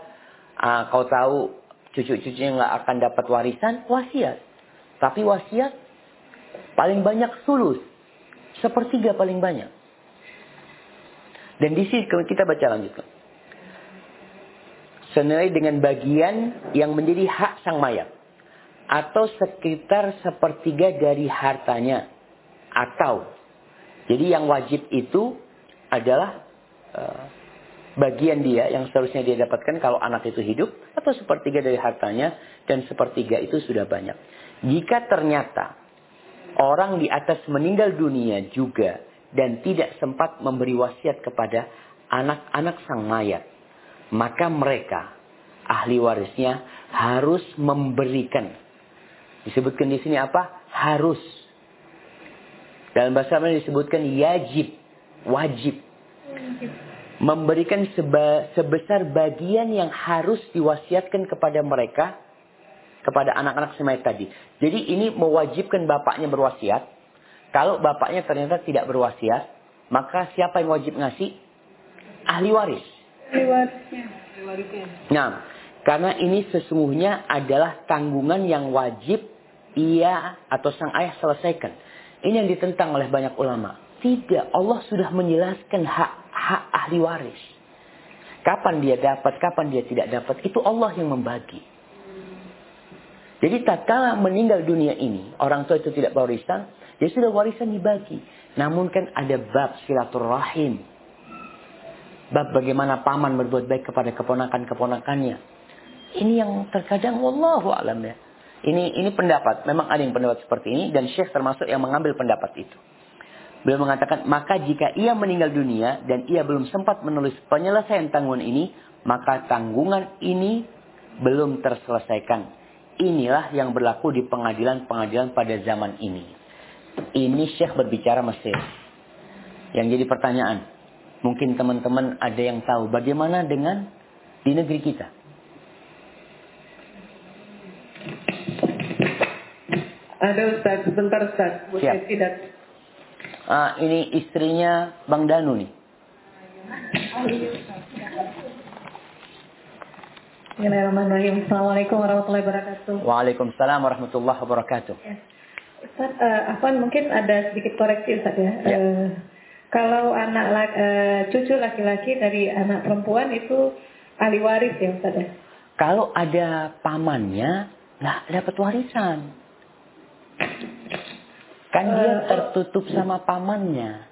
uh, kau tahu cucu-cucunya nggak akan dapat warisan, wasiat. Tapi wasiat paling banyak sulus. Sepertiga paling banyak. Dan di sini kita baca lanjutkan. Senilai dengan bagian yang menjadi hak sang mayat. Atau sekitar sepertiga dari hartanya. Atau. Jadi yang wajib itu adalah uh, bagian dia yang seharusnya dia dapatkan kalau anak itu hidup atau sepertiga dari hartanya dan sepertiga itu sudah banyak. Jika ternyata orang di atas meninggal dunia juga dan tidak sempat memberi wasiat kepada anak-anak sang mayat, maka mereka ahli warisnya harus memberikan. Disebutkan di sini apa? Harus. Dalam bahasa Arab disebutkan yajib, wajib memberikan seba, sebesar bagian yang harus diwasiatkan kepada mereka kepada anak-anak semayat tadi. Jadi ini mewajibkan bapaknya berwasiat. Kalau bapaknya ternyata tidak berwasiat, maka siapa yang wajib ngasih? Ahli waris. Ahli warisnya. Nah, karena ini sesungguhnya adalah tanggungan yang wajib ia atau sang ayah selesaikan. Ini yang ditentang oleh banyak ulama. Tidak, Allah sudah menjelaskan hak hak ahli waris. Kapan dia dapat, kapan dia tidak dapat, itu Allah yang membagi. Jadi tak kala meninggal dunia ini, orang tua itu tidak warisan, ya sudah warisan dibagi. Namun kan ada bab silaturahim. Bab bagaimana paman berbuat baik kepada keponakan-keponakannya. Ini yang terkadang wallahu alam ya. Ini ini pendapat. Memang ada yang pendapat seperti ini dan Syekh termasuk yang mengambil pendapat itu. Beliau mengatakan, maka jika ia meninggal dunia dan ia belum sempat menulis penyelesaian tanggungan ini, maka tanggungan ini belum terselesaikan. Inilah yang berlaku di pengadilan-pengadilan pada zaman ini. Ini Syekh berbicara Mesir. Yang jadi pertanyaan, mungkin teman-teman ada yang tahu bagaimana dengan di negeri kita? Ada Ustaz, sebentar Ustaz. Siap. Tidak. Ah, ini istrinya Bang Danu nih. Bismillahirrahmanirrahim. Assalamualaikum warahmatullahi wabarakatuh. Waalaikumsalam warahmatullahi wabarakatuh. Ya. Ustaz, uh, Afwan mungkin ada sedikit koreksi Ustaz ya. Ya. Eh, kalau anak eh, cucu laki-laki dari anak perempuan itu ahli waris ya Ustaz ya. Kalau ada pamannya, lah dapat warisan. Kan dia Eh, tertutup sama pamannya.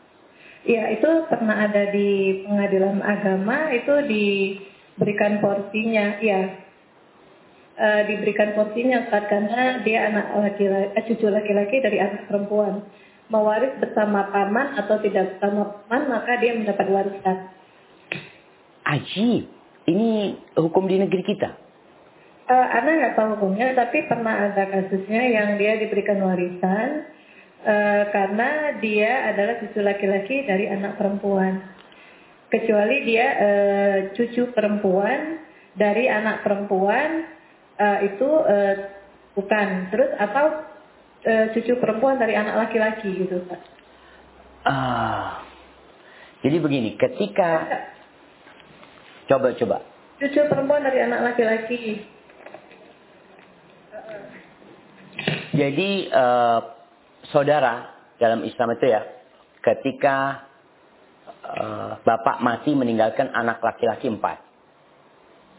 Iya, itu pernah ada di pengadilan agama itu diberikan porsinya, ya. Eh, diberikan porsinya Ustaz karena dia anak laki-laki, eh, cucu laki-laki dari anak perempuan. Mewaris bersama paman atau tidak bersama paman, maka dia mendapat warisan. Ajib. Ini hukum di negeri kita. Eh, Ana nggak tahu hukumnya, tapi pernah ada kasusnya yang dia diberikan warisan eh, karena dia adalah cucu laki-laki dari anak perempuan. Kecuali dia eh, cucu perempuan dari anak perempuan eh, itu eh, bukan. Terus atau eh, cucu perempuan dari anak laki-laki gitu, Pak. Ah. Jadi begini, ketika coba-coba Cucu perempuan dari anak laki-laki. Jadi eh, saudara dalam Islam itu ya, ketika eh, bapak mati meninggalkan anak laki-laki empat,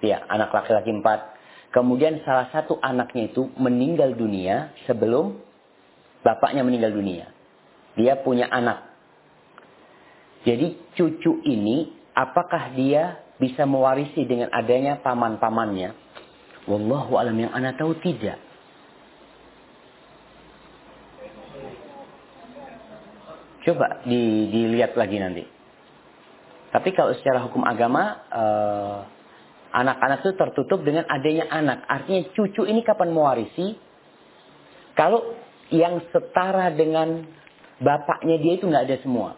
ya anak laki-laki empat. Kemudian salah satu anaknya itu meninggal dunia sebelum bapaknya meninggal dunia. Dia punya anak. Jadi cucu ini apakah dia bisa mewarisi dengan adanya paman-pamannya? Wallahu alam yang anak tahu tidak. Coba di, dilihat lagi nanti. Tapi kalau secara hukum agama, eh, anak-anak itu tertutup dengan adanya anak. Artinya cucu ini kapan mewarisi? Kalau yang setara dengan bapaknya dia itu nggak ada semua.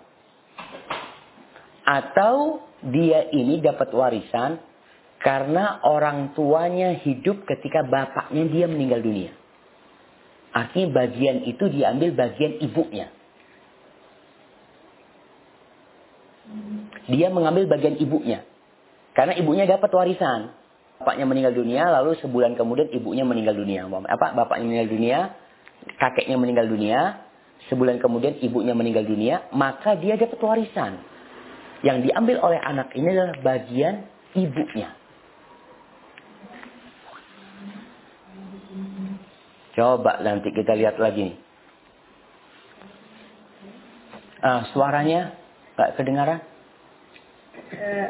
Atau dia ini dapat warisan karena orang tuanya hidup ketika bapaknya dia meninggal dunia. Artinya bagian itu diambil bagian ibunya. Dia mengambil bagian ibunya. Karena ibunya dapat warisan. Bapaknya meninggal dunia, lalu sebulan kemudian ibunya meninggal dunia. Apa? Bapaknya meninggal dunia, kakeknya meninggal dunia, sebulan kemudian ibunya meninggal dunia, maka dia dapat warisan. Yang diambil oleh anak ini adalah bagian ibunya. Coba nanti kita lihat lagi. Ah, suaranya nggak kedengaran? Eh,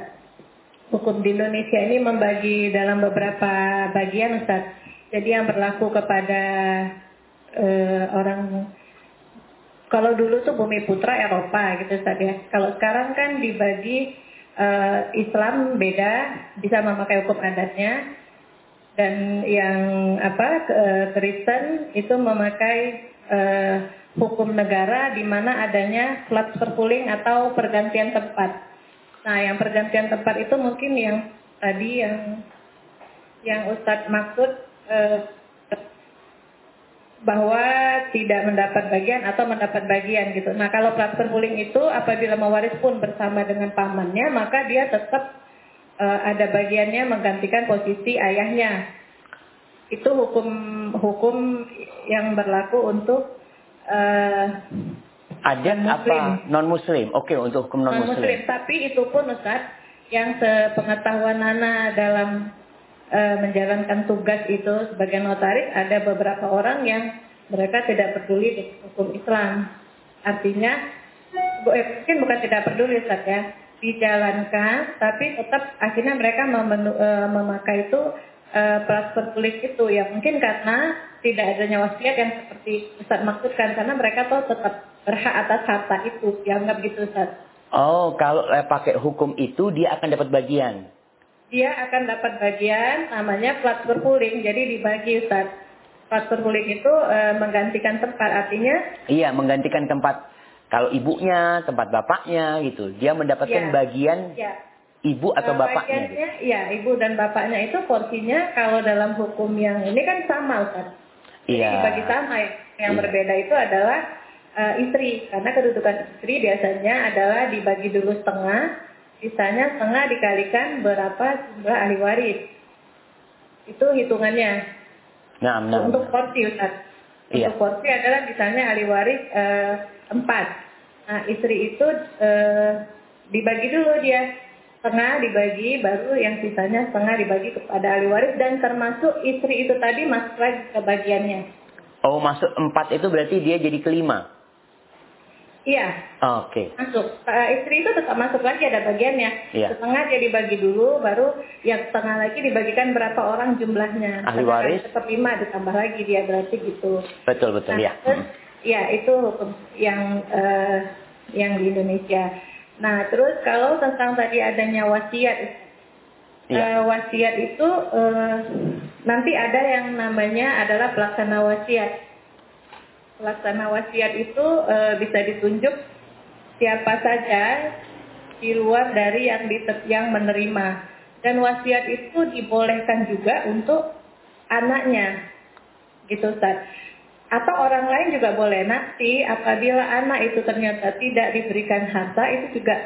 hukum di Indonesia ini membagi dalam beberapa bagian Ustaz. Jadi yang berlaku kepada eh, orang kalau dulu tuh bumi putra Eropa gitu Ustaz ya. Kalau sekarang kan dibagi eh, Islam beda, bisa memakai hukum adatnya dan yang apa Kristen itu memakai eh, hukum negara di mana adanya transfer pooling atau pergantian tempat. Nah, yang pergantian tempat itu mungkin yang tadi yang yang Ustadz maksud eh, bahwa tidak mendapat bagian atau mendapat bagian gitu. Nah, kalau transfer pooling itu apabila mewaris pun bersama dengan pamannya, maka dia tetap eh, ada bagiannya menggantikan posisi ayahnya. Itu hukum hukum yang berlaku untuk eh, Adat Non-muslim. apa? Non-muslim. Oke, untuk hukum non-muslim. non-muslim. Tapi itu pun Ustaz, yang sepengetahuan Nana dalam eh, menjalankan tugas itu sebagai notaris, ada beberapa orang yang mereka tidak peduli dengan hukum Islam. Artinya, bu- eh, mungkin bukan tidak peduli Ustaz ya, dijalankan, tapi tetap akhirnya mereka memenu- eh, memakai itu eh, transfer kulit itu ya mungkin karena tidak adanya wasiat yang seperti Ustaz maksudkan karena mereka tuh tetap berhak atas harta itu dianggap gitu Ustaz. Oh, kalau eh, pakai hukum itu dia akan dapat bagian. Dia akan dapat bagian namanya transfer pooling jadi dibagi Ustaz. Transfer pooling itu eh, menggantikan tempat artinya Iya, menggantikan tempat kalau ibunya, tempat bapaknya gitu. Dia mendapatkan Ya. bagian ya ibu atau Eh, bapaknya. gitu. bagiannya, ya ibu dan bapaknya itu porsinya kalau dalam hukum yang ini kan sama Ustaz. Jadi Iya. dibagi sama ya. Yang Iya. berbeda itu adalah eh, istri karena kedudukan istri biasanya adalah dibagi dulu setengah, sisanya setengah dikalikan berapa jumlah ahli waris. Itu hitungannya. Nah, nah. Untuk porsi Ustaz. Iya. Untuk porsi adalah misalnya ahli waris eh, empat. Nah istri itu eh, dibagi dulu dia setengah dibagi baru yang sisanya setengah dibagi kepada ahli waris dan termasuk istri itu tadi masuk lagi ke bagiannya. Oh, masuk empat itu berarti dia jadi kelima. Iya Oke. masuk. Eh, istri itu tetap masuk lagi ada bagiannya. Iya. Setengah dia dibagi dulu baru yang setengah lagi dibagikan berapa orang jumlahnya. Ahli waris? kali Seperlima ditambah lagi dia berarti gitu. Betul, betul Nah, ya. terus, ya itu hukum yang eh, yang di Indonesia. Nah, terus kalau tentang tadi adanya wasiat, Iya. eh, wasiat itu eh, nanti ada yang namanya adalah pelaksana wasiat. Pelaksana wasiat itu eh, bisa ditunjuk siapa saja di luar dari yang ditet- yang menerima. Dan wasiat itu dibolehkan juga untuk anaknya, gitu Ustaz. Atau orang lain juga boleh. Nanti apabila anak itu ternyata tidak diberikan harta itu juga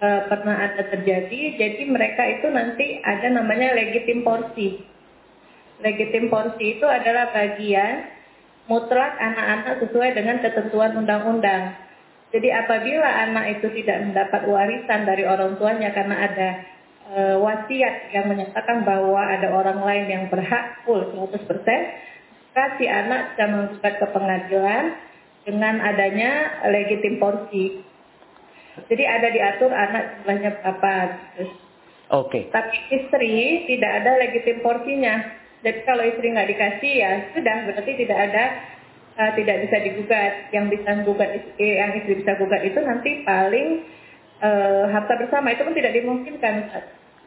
eh, pernah ada terjadi. Jadi mereka itu nanti ada namanya legitim porsi. Legitim porsi itu adalah bagian mutlak anak-anak sesuai dengan ketentuan undang-undang. Jadi apabila anak itu tidak mendapat warisan dari orang tuanya karena ada eh, wasiat yang menyatakan bahwa ada orang lain yang berhak full 100%, maka si anak bisa menggugat ke pengadilan dengan adanya legitim porsi. Jadi ada diatur anak jumlahnya berapa. Oke. tapi istri tidak ada legitim porsinya. Jadi kalau istri nggak dikasih ya sudah berarti tidak ada eh, tidak bisa digugat. Yang bisa gugat istri, yang istri bisa gugat itu nanti paling eh, harta bersama itu pun tidak dimungkinkan.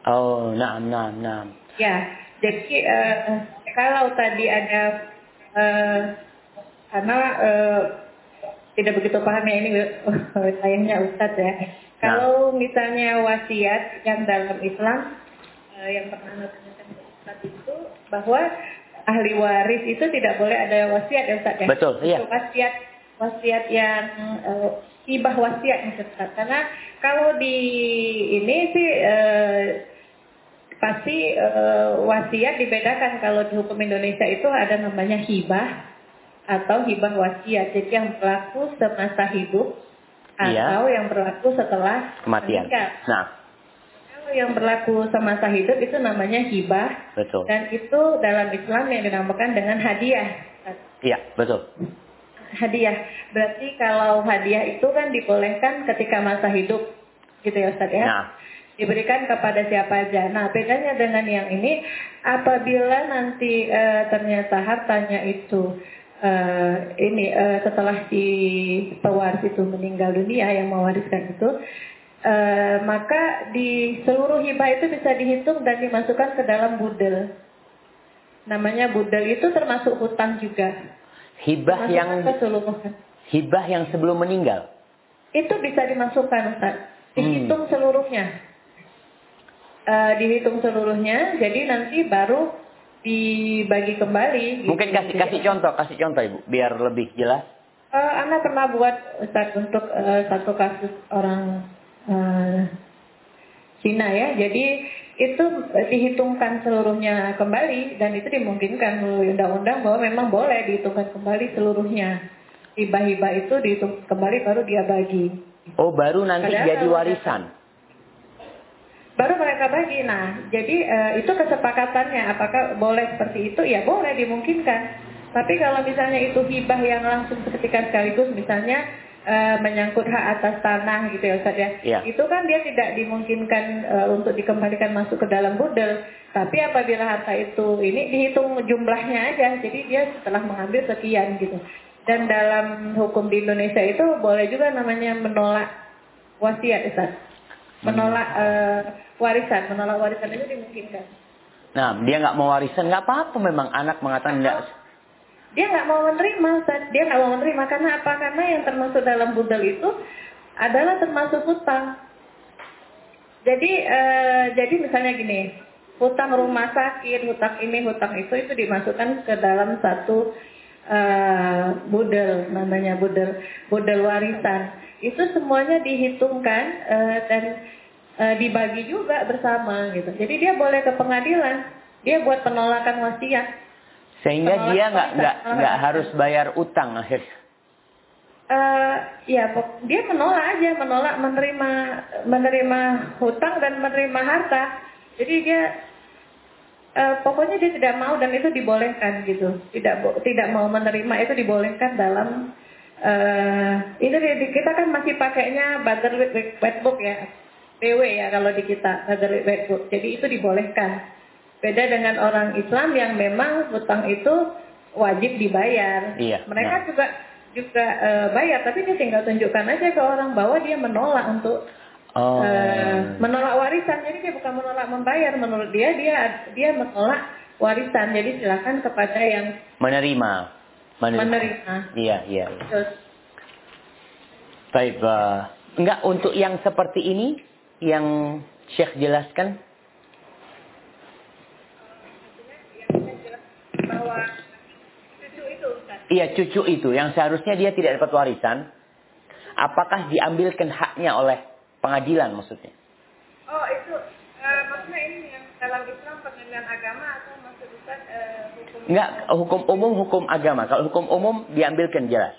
Oh, nah, nah, nah. Ya, jadi eh, kalau tadi ada eh, karena eh, tidak begitu paham ya ini wilayahnya Ustadz ya. Kalau misalnya wasiat yang dalam Islam eh, yang pernah Anda tanyakan ke Ustadz itu bahwa ahli waris itu tidak boleh ada wasiat ya Ustadz ya. Betul, iya. Itu Wasiat wasiat yang eh, hibah wasiat Ustadz. Karena kalau di ini sih eh, pasti eh, wasiat dibedakan kalau di hukum Indonesia itu ada namanya hibah atau hibah wasiat. Jadi yang berlaku semasa hidup Iya. atau yang berlaku setelah Kematian. meninggal. Nah, Kalau yang berlaku semasa hidup itu namanya hibah betul. dan itu dalam Islam yang dinamakan dengan hadiah. Iya, betul. Hadiah. Berarti kalau hadiah itu kan dibolehkan ketika masa hidup. Gitu ya Ustaz ya. Nah, diberikan kepada siapa aja. Nah, bedanya dengan yang ini, apabila nanti eh, ternyata hartanya itu eh, ini eh, setelah si pewaris itu meninggal dunia yang mewariskan itu, eh, maka di seluruh hibah itu bisa dihitung dan dimasukkan ke dalam budel. Namanya budel itu termasuk hutang juga. hibah Masukkan yang hibah yang sebelum meninggal. Itu bisa dimasukkan Ustaz. Dihitung Hmm. seluruhnya. Eh, dihitung seluruhnya, jadi nanti baru dibagi kembali. gitu. Mungkin kasih Jadi, kasih contoh, kasih contoh Ibu, biar lebih jelas. eh, Anda pernah buat Ustaz untuk eh, satu kasus orang eh, Cina ya. Jadi itu dihitungkan seluruhnya kembali dan itu dimungkinkan melalui undang-undang bahwa memang boleh dihitungkan kembali seluruhnya. Hibah-hibah itu dihitung kembali baru dia bagi. Oh, baru nanti Padahal jadi warisan. Baru mereka bagi. Nah, jadi eh, itu kesepakatannya. Apakah boleh seperti itu? Ya boleh, dimungkinkan. Tapi kalau misalnya itu hibah yang langsung seketika sekaligus, misalnya uh, menyangkut hak atas tanah gitu ya Ustaz ya. Iya. Itu kan dia tidak dimungkinkan uh, untuk dikembalikan masuk ke dalam budel. Tapi apabila harta itu ini dihitung jumlahnya aja. Jadi dia setelah mengambil sekian gitu. Dan dalam hukum di Indonesia itu boleh juga namanya menolak wasiat Ustaz. Menolak uh, warisan, menolak warisan itu dimungkinkan. Nah, dia nggak mau warisan, nggak apa-apa memang anak mengatakan enggak. Dia nggak mau menerima, Ustaz. Dia nggak mau menerima karena apa? Karena yang termasuk dalam budal itu adalah termasuk hutang. Jadi, uh, jadi misalnya gini, hutang rumah sakit, hutang ini, hutang itu, itu dimasukkan ke dalam satu uh, budel, namanya budel, budel warisan. Itu semuanya dihitungkan uh, dan uh, dibagi juga bersama gitu. Jadi dia boleh ke pengadilan, dia buat penolakan wasiat. Sehingga Penolak dia nggak nggak nggak harus bayar utang akhirnya. Eh, ya, dia menolak aja, menolak menerima menerima hutang dan menerima harta. Jadi dia eh, pokoknya dia tidak mau dan itu dibolehkan gitu. Tidak tidak mau menerima itu dibolehkan dalam eh ini di- di- kita kan masih pakainya Bagerwit Wetbook ya. PW ya kalau di kita Wetbook. Jadi itu dibolehkan. Beda dengan orang Islam yang memang hutang itu wajib dibayar. Iya, Mereka nah. juga juga eh, bayar, tapi dia tinggal tunjukkan aja ke orang bahwa dia menolak untuk Oh. eh, menolak warisan. Jadi dia bukan menolak membayar, menurut dia dia dia menolak warisan. Jadi silakan kepada yang menerima. menerima. Iya, iya. iya. Terus, Baik, eh, enggak untuk yang seperti ini yang Syekh jelaskan bahwa cucu itu Ustaz. Iya cucu itu yang seharusnya dia tidak dapat warisan. Apakah diambilkan haknya oleh pengadilan maksudnya? Oh itu eh, maksudnya ini yang dalam Islam pengadilan agama atau maksud Ustaz eh, hukum Enggak, hukum umum hukum agama. Kalau hukum umum diambilkan jelas.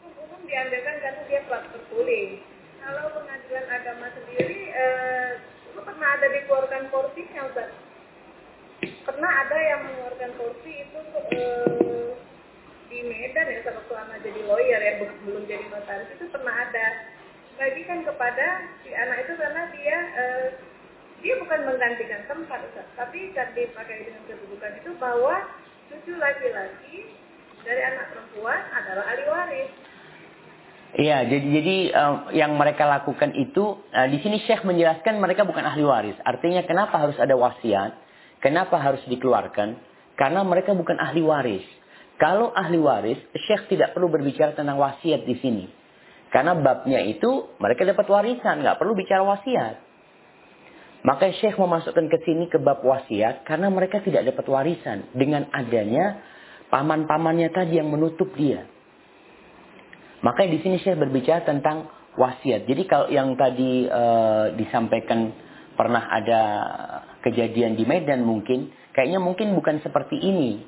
hukum umum diambilkan karena dia telah tertulis. Kalau pengadilan agama sendiri, eh, pernah ada dikeluarkan porsinya, Ustaz? Pernah ada yang mengeluarkan porsi itu eh, di Medan ya, waktu anak jadi lawyer ya, be- belum jadi notaris itu pernah ada. Bagikan kepada si anak itu karena dia eh, dia bukan menggantikan tempat, Ustaz, tapi kan dipakai dengan kedudukan itu bahwa cucu laki-laki dari anak perempuan adalah ahli waris. Iya, jadi jadi eh, yang mereka lakukan itu eh, di sini Syekh menjelaskan mereka bukan ahli waris. Artinya kenapa harus ada wasiat? Kenapa harus dikeluarkan? Karena mereka bukan ahli waris. Kalau ahli waris, Syekh tidak perlu berbicara tentang wasiat di sini. Karena babnya itu mereka dapat warisan, nggak perlu bicara wasiat. Maka Syekh memasukkan ke sini ke bab wasiat karena mereka tidak dapat warisan dengan adanya paman-pamannya tadi yang menutup dia. Makanya di sini saya berbicara tentang wasiat. Jadi kalau yang tadi eh, disampaikan pernah ada kejadian di Medan mungkin, kayaknya mungkin bukan seperti ini.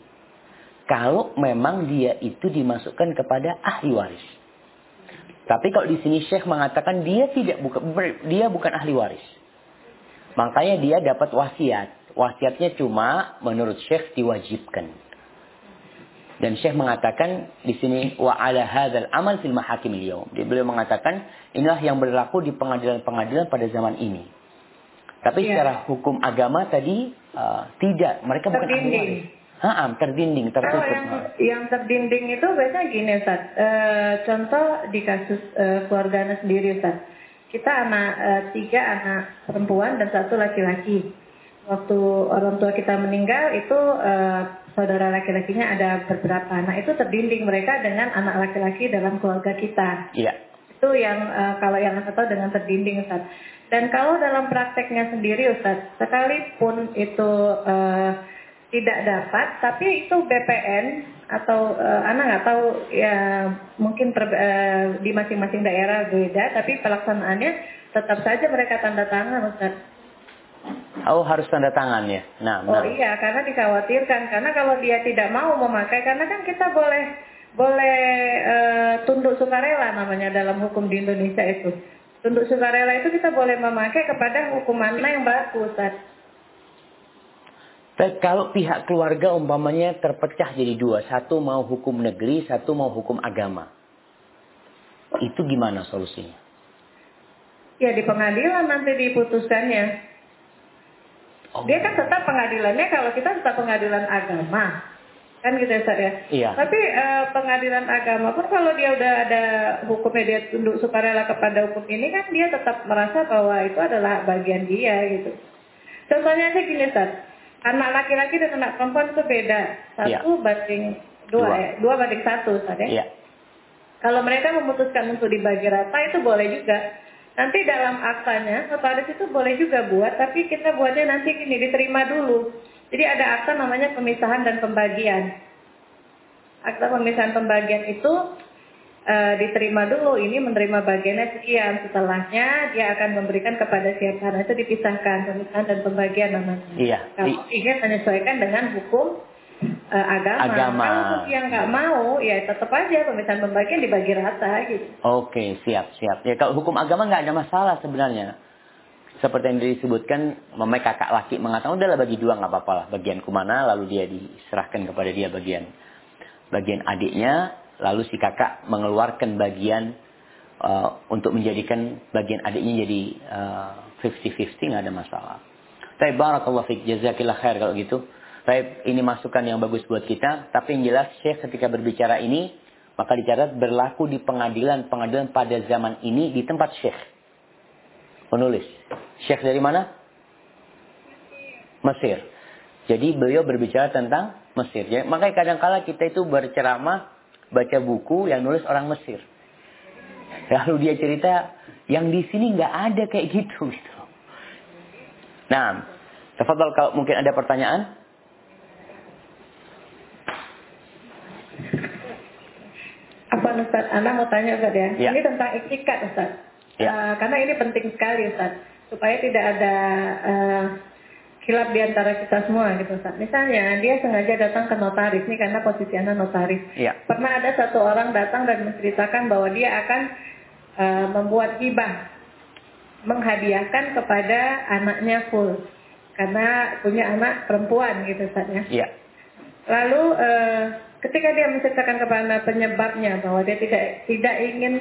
Kalau memang dia itu dimasukkan kepada ahli waris. Tapi kalau di sini Syekh mengatakan dia tidak bukan ber- dia bukan ahli waris. Makanya dia dapat wasiat. Wasiatnya cuma menurut Syekh diwajibkan. Dan Syekh mengatakan di sini wa ala hadzal amal fil mahakim Dia beliau mengatakan inilah yang berlaku di pengadilan-pengadilan pada zaman ini. Tapi Iya. secara hukum agama tadi uh, tidak, mereka bukan ahli Terdinding. waris. Ha, terdinding, Kalau tertutup. yang yang terdinding itu biasanya gini Ustaz. Eh, contoh di kasus keluarga Anda sendiri Ustaz. Kita anak eh, tiga anak perempuan dan satu laki-laki. Waktu orang tua kita meninggal itu eh, saudara laki-lakinya ada beberapa. Nah itu terdinding mereka dengan anak laki-laki dalam keluarga kita. Iya. Itu yang eh, kalau yang saya tahu dengan terdinding Ustaz. Dan kalau dalam prakteknya sendiri Ustaz, sekalipun itu eh, tidak dapat, tapi itu BPN atau eh, anak nggak tahu ya mungkin per- eh, di masing-masing daerah beda, tapi pelaksanaannya tetap saja mereka tanda tangan Ustaz. Oh harus tanda tangan ya. Nah, Oh iya, karena dikhawatirkan. Karena kalau dia tidak mau memakai, karena kan kita boleh boleh eh, tunduk sukarela namanya dalam hukum di Indonesia itu. Tunduk sukarela itu kita boleh memakai kepada hukum mana yang baku, Ustaz. Tapi kalau pihak keluarga umpamanya terpecah jadi dua, satu mau hukum negeri, satu mau hukum agama. Itu gimana solusinya? Ya di pengadilan nanti diputuskannya. Oh. Dia kan tetap pengadilannya kalau kita tetap pengadilan agama. Kan gitu ya Ustaz ya? Iya. Tapi eh, pengadilan agama pun kalau dia udah ada hukumnya dia tunduk sukarela kepada hukum ini kan dia tetap merasa bahwa itu adalah bagian dia gitu. Contohnya aja gini Ustaz. Anak laki-laki dan anak perempuan itu beda. Satu banding dua, Dua. ya. Dua banding satu Ustaz ya. Iya. Kalau mereka memutuskan untuk dibagi rata itu boleh juga. Nanti dalam aktanya notaris itu boleh juga buat, tapi kita buatnya nanti gini diterima dulu. Jadi ada akta namanya pemisahan dan pembagian. Akta pemisahan pembagian itu eh, diterima dulu, ini menerima bagiannya sekian. Setelahnya dia akan memberikan kepada siapa. Nah itu dipisahkan pemisahan dan pembagian namanya. Iya. Kalau ingin menyesuaikan dengan hukum eh, agama. Agama. Kalau yang nggak mau, ya tetap aja pemisahan pembagian dibagi rata gitu. Oke, siap, siap. Ya kalau hukum agama nggak ada masalah sebenarnya. Seperti yang disebutkan, mamai kakak laki mengatakan, udahlah bagi dua nggak apa-apa lah. Bagianku mana, lalu dia diserahkan kepada dia bagian bagian adiknya, lalu si kakak mengeluarkan bagian uh, untuk menjadikan bagian adiknya jadi uh, 50-50 nggak ada masalah. Tapi barakallah fiq, jazakillah khair kalau gitu. Baik, ini masukan yang bagus buat kita. Tapi yang jelas Syekh ketika berbicara ini, maka dicatat berlaku di pengadilan-pengadilan pada zaman ini di tempat Syekh. Penulis. Syekh dari mana? Mesir. Jadi beliau berbicara tentang Mesir. Jadi, makanya kadang-kala kita itu berceramah, baca buku yang nulis orang Mesir. Lalu dia cerita, yang di sini nggak ada kayak gitu. gitu. Nah, tafadhal kalau mungkin ada pertanyaan. Apa Ustaz? Anda mau tanya Ustaz ya? Ya. Ini tentang ikat Ustaz. Ya. Eh, karena ini penting sekali Ustaz. Supaya tidak ada eh, khilaf di antara kita semua gitu Ustaz. Misalnya dia sengaja datang ke notaris. Ini karena posisi Anda notaris. Ya. Pernah ada satu orang datang dan menceritakan bahwa dia akan eh, membuat hibah. Menghadiahkan kepada anaknya full. Karena punya anak perempuan gitu Ustaz ya. Iya. Lalu eh, ketika dia menceritakan kepada penyebabnya bahwa dia tidak tidak ingin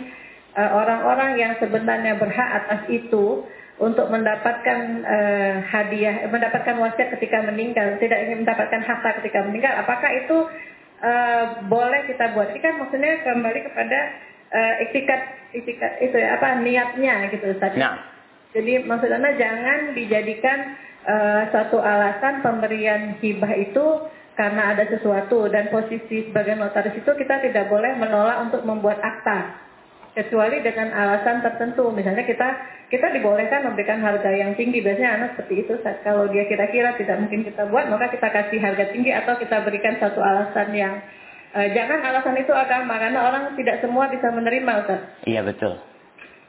eh, orang-orang yang sebenarnya berhak atas itu untuk mendapatkan eh, hadiah, mendapatkan wasiat ketika meninggal, tidak ingin mendapatkan harta ketika meninggal, apakah itu eh, boleh kita buat? Ini kan maksudnya kembali kepada iktikat, iktikat itu ya, apa niatnya gitu Ustaz. Nah, Jadi maksudnya jangan dijadikan eh, satu alasan pemberian hibah itu karena ada sesuatu dan posisi sebagai notaris itu kita tidak boleh menolak untuk membuat akta kecuali dengan alasan tertentu misalnya kita kita dibolehkan memberikan harga yang tinggi biasanya anak seperti itu Ustaz. kalau dia kira-kira tidak mungkin kita buat maka kita kasih harga tinggi atau kita berikan satu alasan yang eh, jangan alasan itu agama karena orang tidak semua bisa menerima Ustaz. iya betul.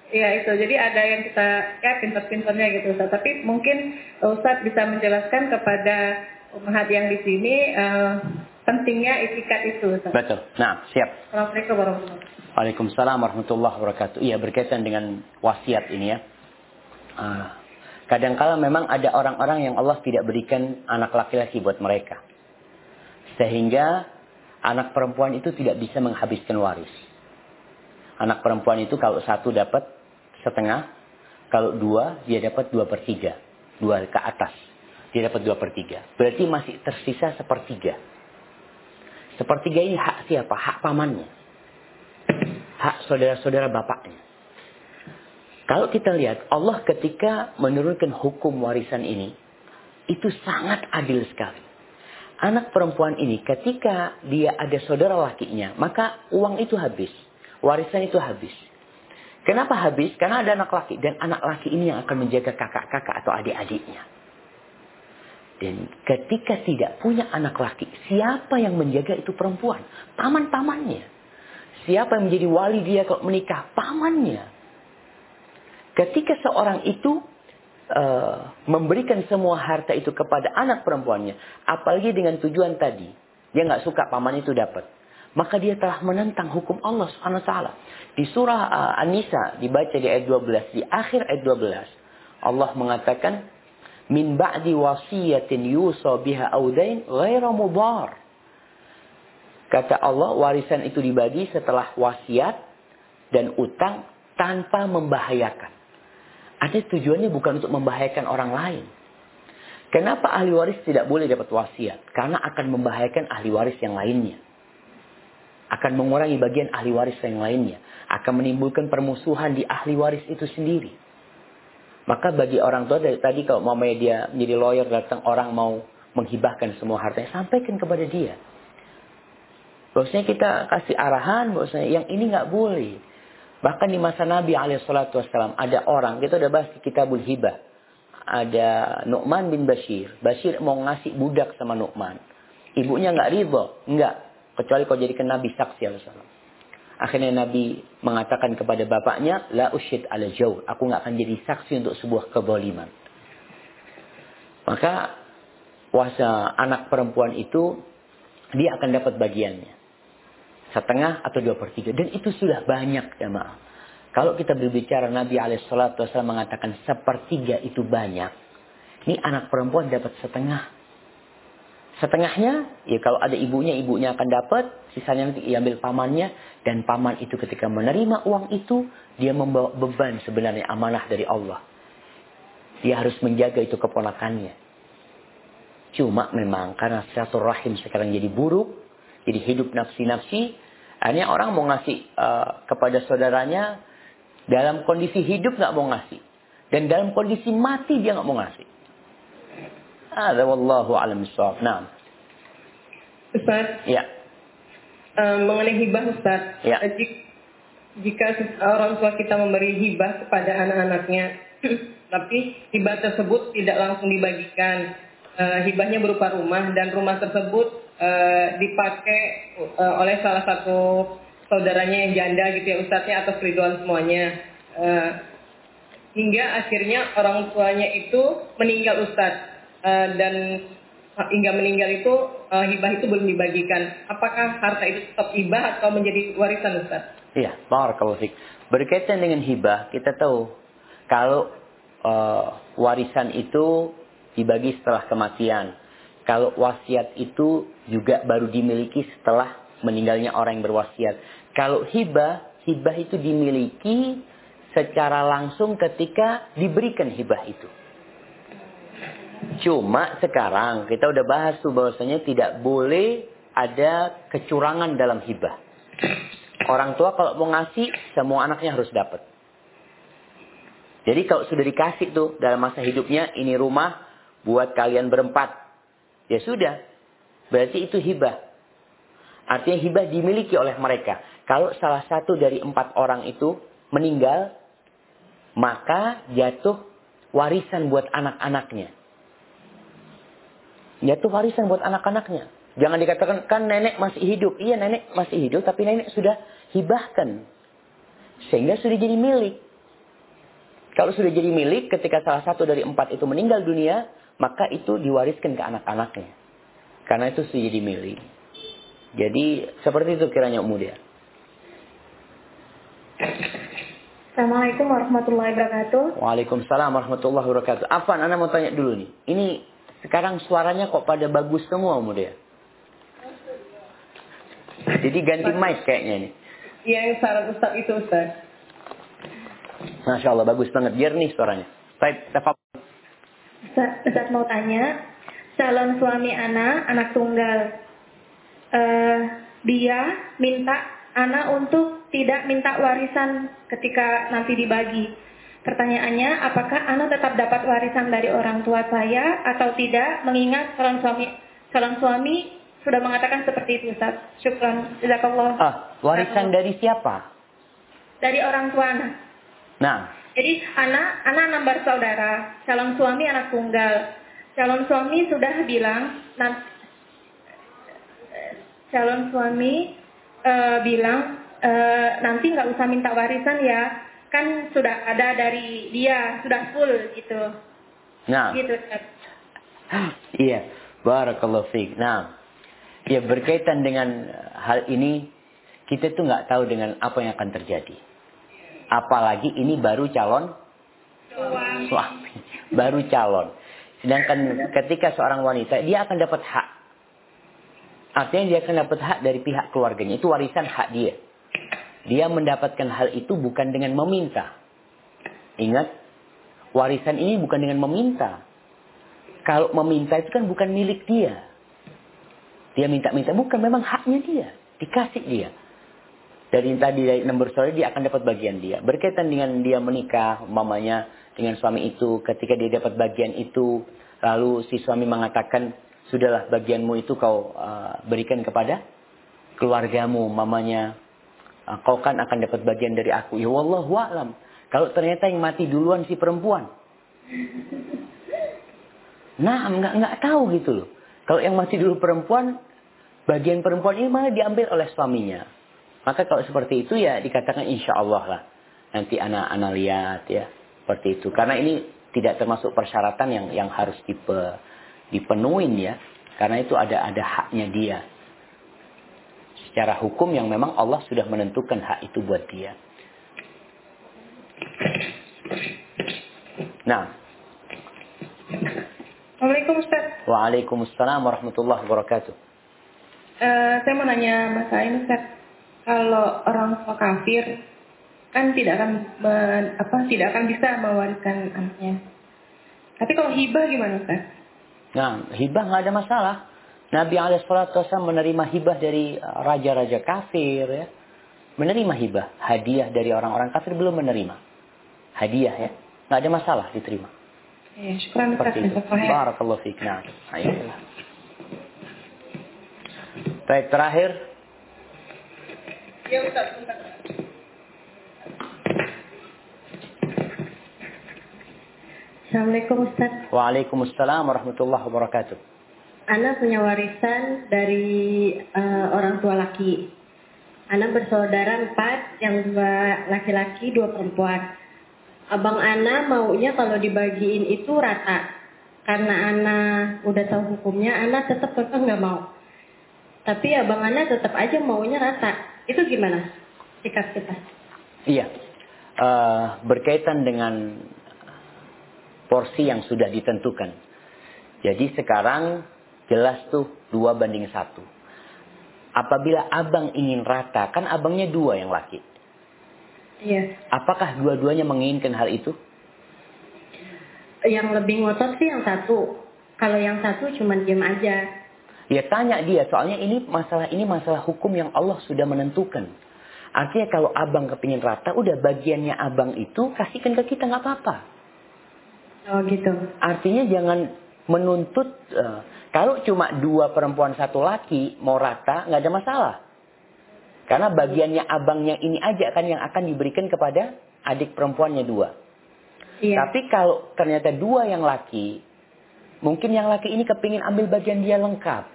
Iya itu, jadi ada yang kita ya pinter-pinternya gitu Ustaz. Tapi mungkin Ustaz bisa menjelaskan kepada umat yang di sini eh, pentingnya itikat itu Ustaz. Betul. Nah, siap. Assalamualaikum warahmatullahi wabarakatuh. Waalaikumsalam warahmatullahi wabarakatuh. Iya berkaitan dengan wasiat ini ya. Ah, kadangkala memang ada orang-orang yang Allah tidak berikan anak laki-laki buat mereka. Sehingga anak perempuan itu tidak bisa menghabiskan waris. Anak perempuan itu kalau satu dapat setengah, kalau dua dia dapat dua per tiga. Dua ke atas. Dia dapat dua per tiga. Berarti masih tersisa sepertiga. Sepertiga ini hak siapa? Hak pamannya hak saudara-saudara bapaknya. Kalau kita lihat Allah ketika menurunkan hukum warisan ini itu sangat adil sekali. Anak perempuan ini ketika dia ada saudara lakinya, maka uang itu habis. Warisan itu habis. Kenapa habis? Karena ada anak laki dan anak laki ini yang akan menjaga kakak-kakak atau adik-adiknya. Dan ketika tidak punya anak laki, siapa yang menjaga itu perempuan? Paman-pamannya. Siapa yang menjadi wali dia kalau menikah? Pamannya. Ketika seorang itu uh, memberikan semua harta itu kepada anak perempuannya, apalagi dengan tujuan tadi, dia nggak suka paman itu dapat, maka dia telah menentang hukum Allah Subhanahu taala. Di surah uh, An-Nisa dibaca di ayat 12, di akhir ayat 12, Allah mengatakan min ba'di wasiyatin yusa biha audain ghaira mudar. Kata Allah, warisan itu dibagi setelah wasiat dan utang tanpa membahayakan. Ada tujuannya bukan untuk membahayakan orang lain. Kenapa ahli waris tidak boleh dapat wasiat? Karena akan membahayakan ahli waris yang lainnya. Akan mengurangi bagian ahli waris yang lainnya. Akan menimbulkan permusuhan di ahli waris itu sendiri. Maka bagi orang tua dari tadi kalau mau dia menjadi lawyer datang orang mau menghibahkan semua hartanya, sampaikan kepada dia. Bahwasanya kita kasih arahan bahwasanya yang ini nggak boleh. Bahkan di masa Nabi Alaihissalam ada orang kita udah bahas di Kitabul Hibah ada Nu'man bin Bashir. Bashir mau ngasih budak sama Nu'man. Ibunya nggak ridho, nggak. Kecuali kau jadikan Nabi saksi Alaihissalam. Akhirnya Nabi mengatakan kepada bapaknya, La usyid ala jauh. Aku nggak akan jadi saksi untuk sebuah keboliman. Maka puasa anak perempuan itu, dia akan dapat bagiannya. Setengah atau dua per tiga. Dan itu sudah banyak ya maaf. Kalau kita berbicara Nabi alaihissalatu mengatakan sepertiga itu banyak. Ini anak perempuan dapat setengah. Setengahnya, ya kalau ada ibunya, ibunya akan dapat. Sisanya nanti diambil pamannya. Dan paman itu ketika menerima uang itu, dia membawa beban sebenarnya amanah dari Allah. Dia harus menjaga itu keponakannya. Cuma memang karena satu rahim sekarang jadi buruk, jadi hidup nafsi-nafsi, akhirnya orang mau ngasih uh, kepada saudaranya dalam kondisi hidup nggak mau ngasih. Dan dalam kondisi mati dia nggak mau ngasih. Ada wallahu alam. Nah. Ustaz. Ya. Mengenai hibah Ustaz. Ya. Jika, jika orang tua kita memberi hibah kepada anak-anaknya, tapi hibah tersebut tidak langsung dibagikan. Uh, hibahnya berupa rumah dan rumah tersebut uh, dipakai uh, oleh salah satu saudaranya yang janda gitu ya ustadznya atas keriduan semuanya uh, hingga akhirnya orang tuanya itu meninggal ustadz uh, dan hingga meninggal itu uh, hibah itu belum dibagikan apakah harta itu tetap hibah atau menjadi warisan ustadz? Iya, barakallahu fik. Berkaitan dengan hibah, kita tahu kalau uh, warisan itu dibagi setelah kematian. Kalau wasiat itu juga baru dimiliki setelah meninggalnya orang yang berwasiat. Kalau hibah, hibah itu dimiliki secara langsung ketika diberikan hibah itu. Cuma sekarang kita udah bahas tuh bahwasanya tidak boleh ada kecurangan dalam hibah. Orang tua kalau mau ngasih, semua anaknya harus dapat. Jadi kalau sudah dikasih tuh dalam masa hidupnya, ini rumah buat kalian berempat. Ya sudah, berarti itu hibah. Artinya hibah dimiliki oleh mereka. Kalau salah satu dari empat orang itu meninggal, maka jatuh warisan buat anak-anaknya. Jatuh warisan buat anak-anaknya. Jangan dikatakan, kan nenek masih hidup. Iya nenek masih hidup, tapi nenek sudah hibahkan. Sehingga sudah jadi milik. Kalau sudah jadi milik, ketika salah satu dari empat itu meninggal dunia, maka itu diwariskan ke anak-anaknya. Karena itu sudah jadi milik. Jadi seperti itu kiranya umum dia. Assalamualaikum warahmatullahi wabarakatuh. Waalaikumsalam warahmatullahi wabarakatuh. Afan, Anda mau tanya dulu nih. Ini sekarang suaranya kok pada bagus semua, Muda. Jadi ganti mic kayaknya nih. Iya, yang saran Ustaz itu Ustaz. Masya Allah, bagus banget. Jernih suaranya. Baik, Ustaz, Ustaz mau tanya. Calon suami anak, anak tunggal. Uh, dia minta anak untuk tidak minta warisan ketika nanti dibagi. Pertanyaannya, apakah anak tetap dapat warisan dari orang tua saya atau tidak? Mengingat calon suami calon suami sudah mengatakan seperti itu, Ustaz. Syukran. Jazakallah. Ah, warisan dari siapa? Dari orang tua anak. Nah. Jadi anak anak enam bersaudara, calon suami anak tunggal. Calon suami sudah bilang, nah, calon suami uh, bilang e, nanti nggak usah minta warisan ya kan sudah ada dari dia sudah full gitu. Nah. Gitu iya barakallahu fiik nah ya berkaitan dengan hal ini kita tuh nggak tahu dengan apa yang akan terjadi. Apalagi ini baru calon suami baru calon. Sedangkan ketika seorang wanita dia akan dapat hak. Artinya dia akan dapat hak dari pihak keluarganya. Itu warisan hak dia dia mendapatkan hal itu bukan dengan meminta. Ingat, warisan ini bukan dengan meminta. Kalau meminta itu kan bukan milik dia. Dia minta-minta, bukan memang haknya dia. Dikasih dia. Dari tadi dari nomor sore dia akan dapat bagian dia. Berkaitan dengan dia menikah, mamanya dengan suami itu, ketika dia dapat bagian itu, lalu si suami mengatakan, sudahlah bagianmu itu kau uh, berikan kepada keluargamu, mamanya Ah, kau kan akan dapat bagian dari aku. Ya wallahu a'lam. Kalau ternyata yang mati duluan si perempuan. Nah, nggak nggak tahu gitu loh. Kalau yang mati dulu perempuan, bagian perempuan ini malah diambil oleh suaminya. Maka kalau seperti itu ya dikatakan insya Allah lah. Nanti anak-anak lihat ya. Seperti itu. Karena ini tidak termasuk persyaratan yang yang harus dipe, dipenuhin ya. Karena itu ada ada haknya dia secara hukum yang memang Allah sudah menentukan hak itu buat dia. Nah. Assalamualaikum Ustaz. Waalaikumsalam warahmatullahi wabarakatuh. Uh, saya mau nanya Mas Ain Ustaz. Kalau orang tua kafir kan tidak akan men, apa tidak akan bisa mewariskan anaknya. Tapi kalau hibah gimana Ustaz? Nah, hibah nggak ada masalah. Nabi Alaihissalam menerima hibah dari uh, raja-raja kafir ya. Menerima hibah, hadiah dari orang-orang kafir belum menerima. Hadiah ya. Nggak ada masalah diterima. Ya, syukuran Seperti itu. Barakallahu fiik. Nah, Baik, terakhir. Ya, Ustaz, Assalamualaikum Ustaz. Waalaikumsalam warahmatullahi wabarakatuh. Ana punya warisan dari uh, orang tua laki. Ana bersaudara empat, yang dua laki-laki, dua perempuan. Abang Ana maunya kalau dibagiin itu rata. Karena Ana udah tahu hukumnya, Ana tetap tetap nggak mau. Tapi abang Ana tetap aja maunya rata. Itu gimana sikap kita? Iya, uh, berkaitan dengan porsi yang sudah ditentukan. Jadi sekarang Jelas tuh dua banding satu. Apabila abang ingin rata, kan abangnya dua yang laki. Iya. Apakah dua-duanya menginginkan hal itu? Yang lebih ngotot sih yang satu. Kalau yang satu cuma diam aja. Ya tanya dia, soalnya ini masalah ini masalah hukum yang Allah sudah menentukan. Artinya kalau abang kepingin rata, udah bagiannya abang itu kasihkan ke kita nggak apa-apa. Oh gitu. Artinya jangan menuntut uh, kalau cuma dua perempuan satu laki mau rata nggak ada masalah. Karena bagiannya abangnya ini aja kan yang akan diberikan kepada adik perempuannya dua. Iya. Tapi kalau ternyata dua yang laki, mungkin yang laki ini kepingin ambil bagian dia lengkap.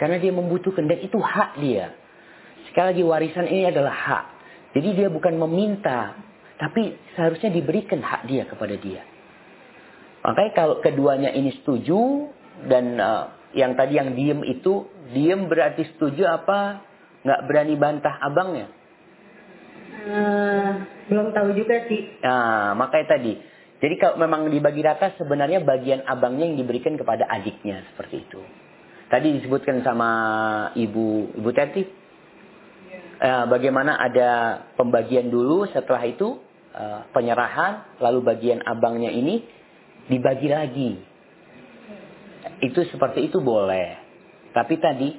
Karena dia membutuhkan dan itu hak dia. Sekali lagi warisan ini adalah hak. Jadi dia bukan meminta, tapi seharusnya diberikan hak dia kepada dia. Makanya kalau keduanya ini setuju dan uh, yang tadi yang diem itu diem berarti setuju apa nggak berani bantah abangnya? Uh, belum tahu juga sih. Nah makanya tadi. Jadi kalau memang dibagi rata sebenarnya bagian abangnya yang diberikan kepada adiknya seperti itu. Tadi disebutkan sama ibu ibu Teti. Uh, bagaimana ada pembagian dulu setelah itu uh, penyerahan lalu bagian abangnya ini dibagi lagi. Itu seperti itu boleh. Tapi tadi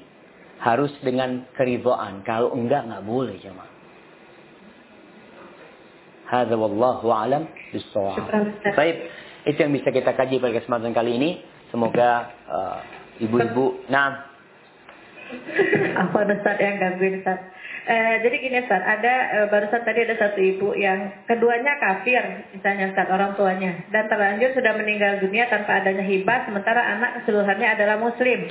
harus dengan keridoan. Kalau enggak, enggak boleh jemaah. Hadza wallahu a'lam bissawab. Baik, itu yang bisa kita kaji pada kesempatan kali ini. Semoga uh, ibu-ibu, uh, nah. Apa Ustaz yang gangguin Ustaz? Eh, jadi gini Ustaz, ada eh, barusan tadi ada satu ibu yang keduanya kafir, misalnya Ustaz, orang tuanya. Dan terlanjur sudah meninggal dunia tanpa adanya hibah, sementara anak keseluruhannya adalah muslim.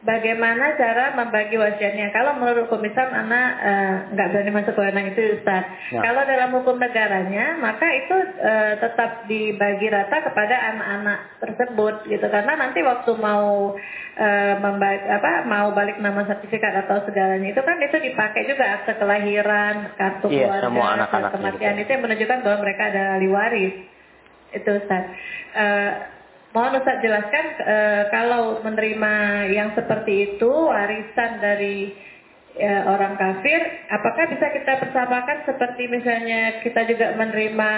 Bagaimana cara membagi wasiatnya? Kalau menurut hukum Islam, anak uh, nggak berani masuk ke wewenang itu, Ustaz. Ya. Kalau dalam hukum negaranya, maka itu uh, tetap dibagi rata kepada anak-anak tersebut, gitu. Karena nanti waktu mau uh, membagi, apa, mau balik nama sertifikat atau segalanya itu kan itu dipakai juga akte kelahiran, kartu iya, keluarga, akte kematian itu yang menunjukkan bahwa mereka adalah ahli waris. Itu, Ustaz. Uh, Mohon Ustaz jelaskan e, kalau menerima yang seperti itu warisan dari ya, orang kafir, apakah bisa kita persamakan seperti misalnya kita juga menerima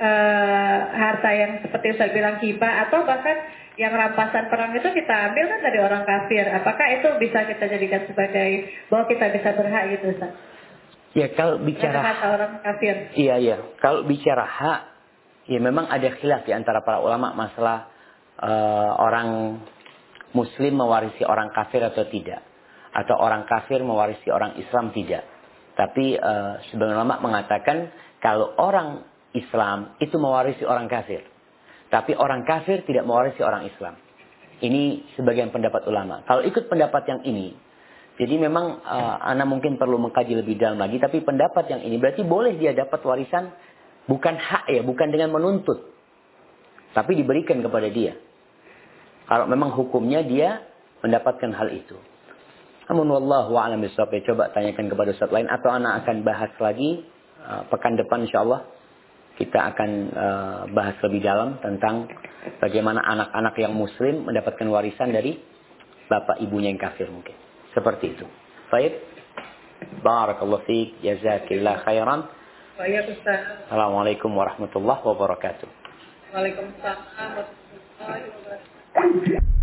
uh, harta yang seperti saya bilang hibah atau bahkan yang rampasan perang itu kita ambil kan dari orang kafir. Apakah itu bisa kita jadikan sebagai bahwa kita bisa berhak gitu Ustaz? Ya kalau bicara kata orang kafir. Iya iya. Kalau bicara hak, ya memang ada khilaf di antara para ulama masalah uh, orang Muslim mewarisi orang kafir atau tidak, atau orang kafir mewarisi orang Islam tidak. Tapi uh, sebagian ulama mengatakan kalau orang Islam itu mewarisi orang kafir, tapi orang kafir tidak mewarisi orang Islam. Ini sebagian pendapat ulama. Kalau ikut pendapat yang ini, jadi memang uh, Anda mungkin perlu mengkaji lebih dalam lagi. Tapi pendapat yang ini berarti boleh dia dapat warisan bukan hak ya, bukan dengan menuntut. Tapi diberikan kepada dia. Kalau memang hukumnya dia mendapatkan hal itu. Namun wallahu a'lam bishawab. Coba tanyakan kepada Ustaz lain atau anak akan bahas lagi uh, pekan depan insyaallah kita akan uh, bahas lebih dalam tentang bagaimana anak-anak yang muslim mendapatkan warisan dari bapak ibunya yang kafir mungkin. Seperti itu. Baik. Barakallahu fiik. Jazakillah khairan. Assalamualaikum warahmatullahi wabarakatuh. Waalaikumsalam warahmatullahi wabarakatuh. empty